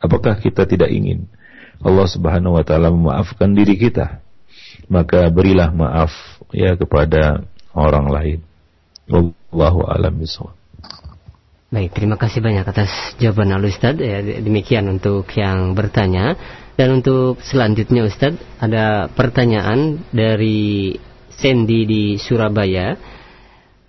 Apakah kita tidak ingin Allah Subhanahu wa taala memaafkan diri kita? Maka berilah maaf ya kepada orang lain. Wallahu a'lam bishawab. Baik, terima kasih banyak atas jawaban Al Ustaz. Ya, demikian untuk yang bertanya. Dan untuk selanjutnya Ustaz, ada pertanyaan dari Sandy di Surabaya.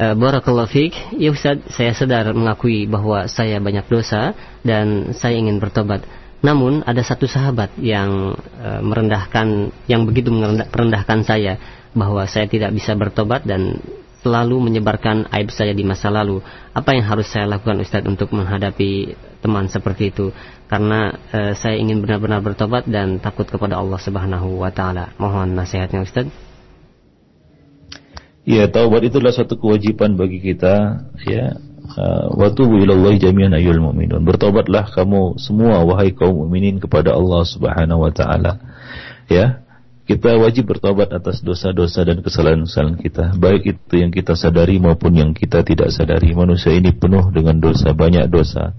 Uh, Barakallahu fiqh, ya Ustaz, saya sadar mengakui bahwa saya banyak dosa dan saya ingin bertobat. Namun ada satu sahabat yang uh, merendahkan, yang begitu merendahkan saya bahwa saya tidak bisa bertobat dan selalu menyebarkan aib saya di masa lalu. Apa yang harus saya lakukan Ustadz untuk menghadapi teman seperti itu? Karena e, saya ingin benar-benar bertobat dan takut kepada Allah Subhanahu wa taala. Mohon nasihatnya Ustadz. Ya, taubat itu adalah suatu kewajiban bagi kita, ya. uh, wa tubu ilallahi jami'an ayyuhal mu'minun. Bertobatlah kamu semua wahai kaum mukminin kepada Allah Subhanahu wa taala. Ya. Kita wajib bertobat atas dosa-dosa dan kesalahan-kesalahan kita, baik itu yang kita sadari maupun yang kita tidak sadari. Manusia ini penuh dengan dosa, banyak dosa.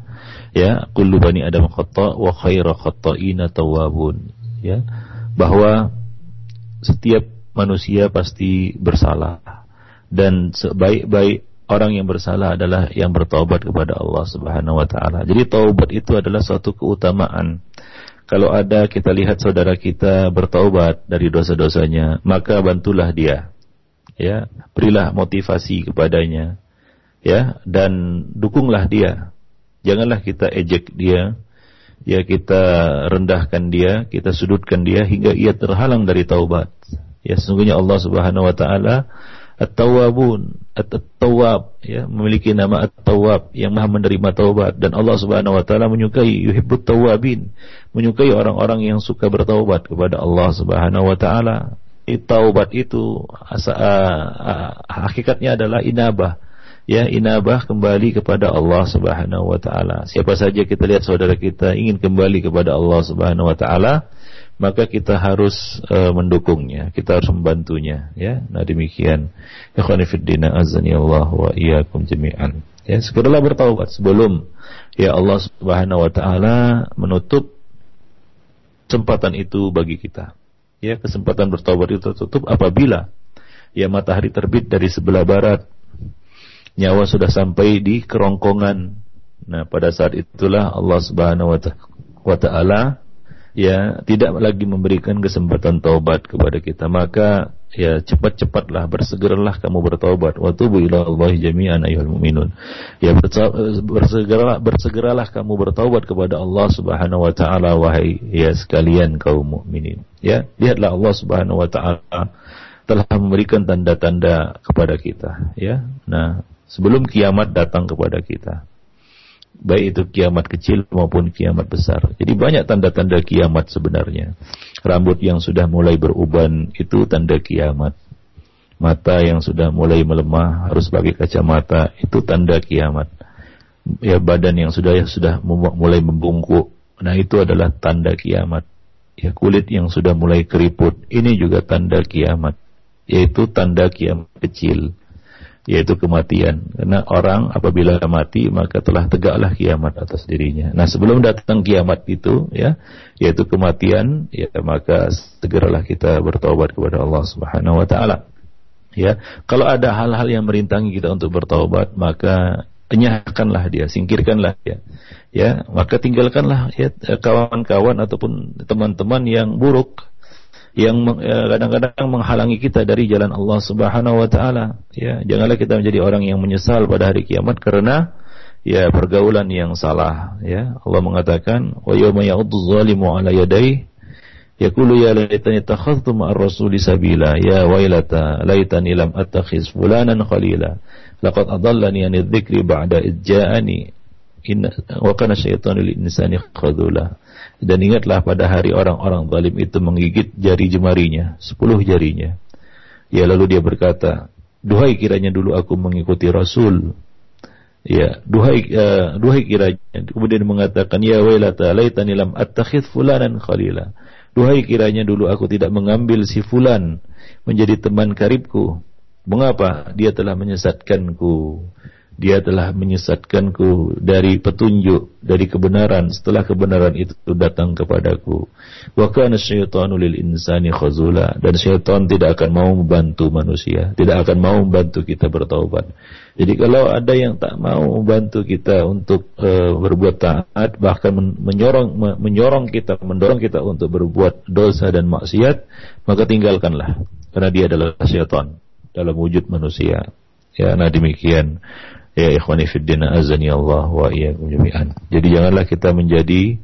Ya, kullu bani Adam khata wa khairu khata'ina tawwabun. Ya, bahwa setiap manusia pasti bersalah dan sebaik-baik orang yang bersalah adalah yang bertobat kepada Allah Subhanahu wa taala. Jadi taubat itu adalah suatu keutamaan. Kalau ada kita lihat saudara kita bertaubat dari dosa-dosanya, maka bantulah dia. Ya, berilah motivasi kepadanya. Ya, dan dukunglah dia. Janganlah kita ejek dia. Ya, kita rendahkan dia, kita sudutkan dia hingga ia terhalang dari taubat. Ya sesungguhnya Allah Subhanahu wa taala At-Tawwabun, At-Tawwab ya, memiliki nama At-Tawwab yang Maha menerima taubat dan Allah Subhanahu wa taala menyukai yuhibbut tawwabin, menyukai orang-orang yang suka bertaubat kepada Allah Subhanahu wa taala. Taubat itu asa, uh, hakikatnya adalah inabah. Ya, inabah kembali kepada Allah Subhanahu wa taala. Siapa saja kita lihat saudara kita ingin kembali kepada Allah Subhanahu wa taala, maka kita harus uh, mendukungnya, kita harus membantunya, ya. Nah demikian. Ikhwani fiddina azani Allah wa iyyakum jami'an. Ya, segeralah bertaubat sebelum ya Allah Subhanahu wa taala menutup kesempatan itu bagi kita. Ya, kesempatan bertaubat itu tertutup apabila ya matahari terbit dari sebelah barat. Nyawa sudah sampai di kerongkongan. Nah, pada saat itulah Allah Subhanahu wa taala ya tidak lagi memberikan kesempatan taubat kepada kita. Maka ya cepat-cepatlah bersegeralah kamu bertaubat. Wa tubu ila Allah jami'an ayyuhal mu'minun. Ya bersegeralah bersegeralah kamu bertaubat kepada Allah Subhanahu wa taala wahai ya sekalian kaum mukminin ya lihatlah Allah Subhanahu wa taala telah memberikan tanda-tanda kepada kita. Ya nah sebelum kiamat datang kepada kita baik itu kiamat kecil maupun kiamat besar. Jadi banyak tanda-tanda kiamat sebenarnya. Rambut yang sudah mulai beruban itu tanda kiamat. Mata yang sudah mulai melemah harus pakai kacamata itu tanda kiamat. Ya badan yang sudah ya sudah mulai membungkuk, nah itu adalah tanda kiamat. Ya kulit yang sudah mulai keriput, ini juga tanda kiamat. Yaitu tanda kiamat kecil yaitu kematian. Karena orang apabila mati maka telah tegaklah kiamat atas dirinya. Nah, sebelum datang kiamat itu ya, yaitu kematian, ya maka segeralah kita bertobat kepada Allah Subhanahu wa taala. Ya, kalau ada hal-hal yang merintangi kita untuk bertobat, maka enyahkanlah dia, singkirkanlah dia. Ya, maka tinggalkanlah ya kawan-kawan ataupun teman-teman yang buruk yang eh, kadang-kadang menghalangi kita dari jalan Allah Subhanahu wa taala. Ya, janganlah kita menjadi orang yang menyesal pada hari kiamat karena ya pergaulan yang salah, ya. Allah mengatakan, "Wa yawma ya'udzu zalimu 'ala yadayhi yaqulu ya laitani takhadhtu ma'ar rasuli sabila ya wailata laitani lam attakhiz fulanan khalila laqad adallani an dzikri ba'da idja'ani inna wa kana syaitanu lil insani khadula dan ingatlah pada hari orang-orang zalim itu menggigit jari jemarinya, sepuluh jarinya. Ya lalu dia berkata, duhai kiranya dulu aku mengikuti Rasul. Ya, duhai uh, duhai kiranya. Kemudian mengatakan, ya wailata laitani lam attakhidh fulanan khalila. Duhai kiranya dulu aku tidak mengambil si fulan menjadi teman karibku. Mengapa? Dia telah menyesatkanku dia telah menyesatkanku dari petunjuk dari kebenaran. Setelah kebenaran itu datang kepadaku. Wa kana syaitanu lil insani khazula. Dan syaitan tidak akan mau membantu manusia. Tidak akan mau membantu kita bertaubat. Jadi kalau ada yang tak mau membantu kita untuk uh, berbuat taat bahkan menyorong menyorong kita mendorong kita untuk berbuat dosa dan maksiat maka tinggalkanlah. Karena dia adalah syaitan dalam wujud manusia. Ya nah demikian Ya ikhwani fiddin azani Allah wa iyyakum jami'an. Jadi janganlah kita menjadi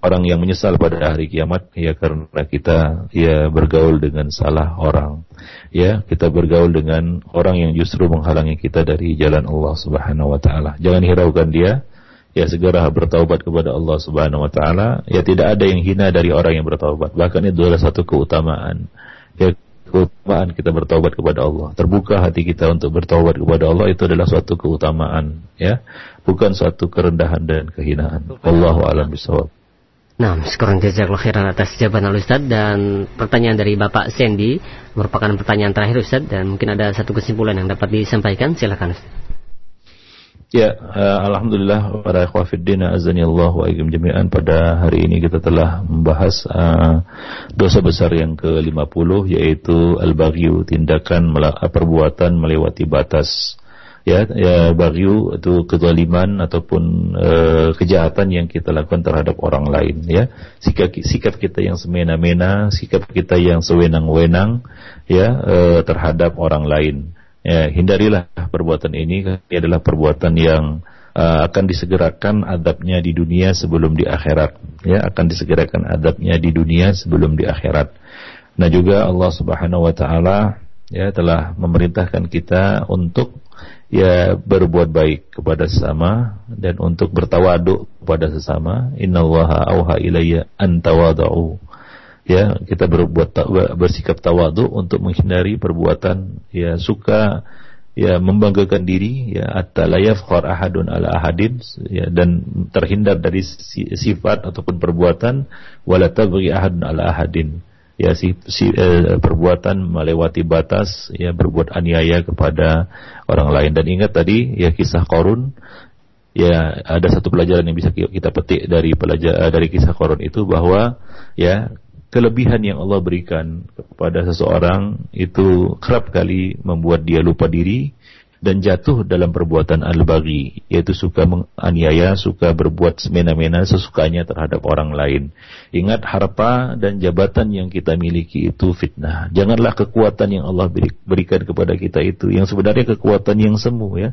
orang yang menyesal pada hari kiamat ya karena kita ya bergaul dengan salah orang. Ya, kita bergaul dengan orang yang justru menghalangi kita dari jalan Allah Subhanahu wa taala. Jangan hiraukan dia. Ya segera bertaubat kepada Allah Subhanahu wa taala. Ya tidak ada yang hina dari orang yang bertaubat. Bahkan itu adalah satu keutamaan. Ya keutamaan kita bertobat kepada Allah. Terbuka hati kita untuk bertobat kepada Allah itu adalah suatu keutamaan, ya, bukan suatu kerendahan dan kehinaan. Allahu a'lam bishawab. Nah, sekarang jazakallah khairan atas jawaban al Ustaz dan pertanyaan dari Bapak Sandy merupakan pertanyaan terakhir Ustaz dan mungkin ada satu kesimpulan yang dapat disampaikan silakan Ustaz. Ya, uh, alhamdulillah para ikhwafiddin azani Allah wa ikum jami'an. Pada hari ini kita telah membahas uh, dosa besar yang ke-50 yaitu al-baghyu, tindakan perbuatan melewati batas. Ya ya bagyu itu kezaliman ataupun e, kejahatan yang kita lakukan terhadap orang lain ya. Sikap sikap kita yang semena-mena sikap kita yang sewenang-wenang ya e, terhadap orang lain ya hindarilah perbuatan ini. Ini adalah perbuatan yang uh, akan disegerakan adabnya di dunia sebelum di akhirat. Ya akan disegerakan adabnya di dunia sebelum di akhirat. Nah juga Allah Subhanahu wa taala ya telah memerintahkan kita untuk ya berbuat baik kepada sesama dan untuk bertawaduk kepada sesama. Innallaha auha ilayya an tawadhu ya kita berbuat bersikap tawaduk untuk menghindari perbuatan ya suka ya membanggakan diri ya atta la ahadun ala ahadin ya dan terhindar dari sifat ataupun perbuatan wala tabghi ahadun ala ahadin. Ya si, si eh, perbuatan melewati batas ya berbuat aniaya kepada orang lain. Dan ingat tadi ya kisah korun ya ada satu pelajaran yang bisa kita petik dari pelajar dari kisah korun itu bahwa ya kelebihan yang Allah berikan kepada seseorang itu kerap kali membuat dia lupa diri dan jatuh dalam perbuatan al-baghi yaitu suka menganiaya, suka berbuat semena-mena sesukanya terhadap orang lain. Ingat harta dan jabatan yang kita miliki itu fitnah. Janganlah kekuatan yang Allah berikan kepada kita itu yang sebenarnya kekuatan yang semu ya.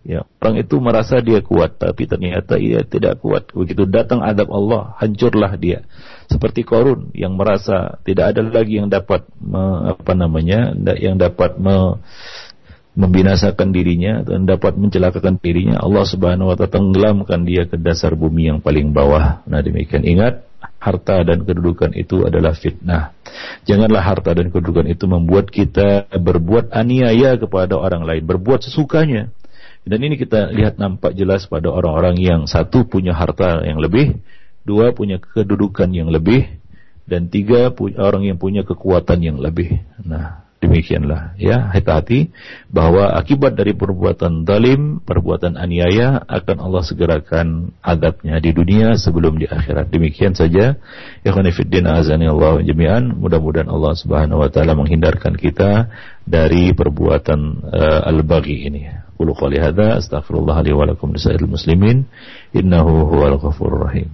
Ya, orang itu merasa dia kuat tapi ternyata ia tidak kuat. Begitu datang adab Allah, hancurlah dia. Seperti Korun yang merasa tidak ada lagi yang dapat me, apa namanya, yang dapat me, membinasakan dirinya dan dapat mencelakakan dirinya Allah Subhanahu wa taala tenggelamkan dia ke dasar bumi yang paling bawah. Nah, demikian ingat harta dan kedudukan itu adalah fitnah. Janganlah harta dan kedudukan itu membuat kita berbuat aniaya kepada orang lain, berbuat sesukanya. Dan ini kita lihat nampak jelas pada orang-orang yang satu punya harta yang lebih, dua punya kedudukan yang lebih, dan tiga orang yang punya kekuatan yang lebih. Nah, Demikianlah ya, hati-hati bahwa akibat dari perbuatan zalim, perbuatan aniaya akan Allah segerakan adabnya di dunia sebelum di akhirat. Demikian saja. Khonifuddin azani Allah jami'an. Mudah-mudahan Allah Subhanahu wa taala menghindarkan kita dari perbuatan uh, al-baghi ini. Qulu qali hadza astaghfirullah li wa lakum muslimin innahu huwal ghafurur rahim.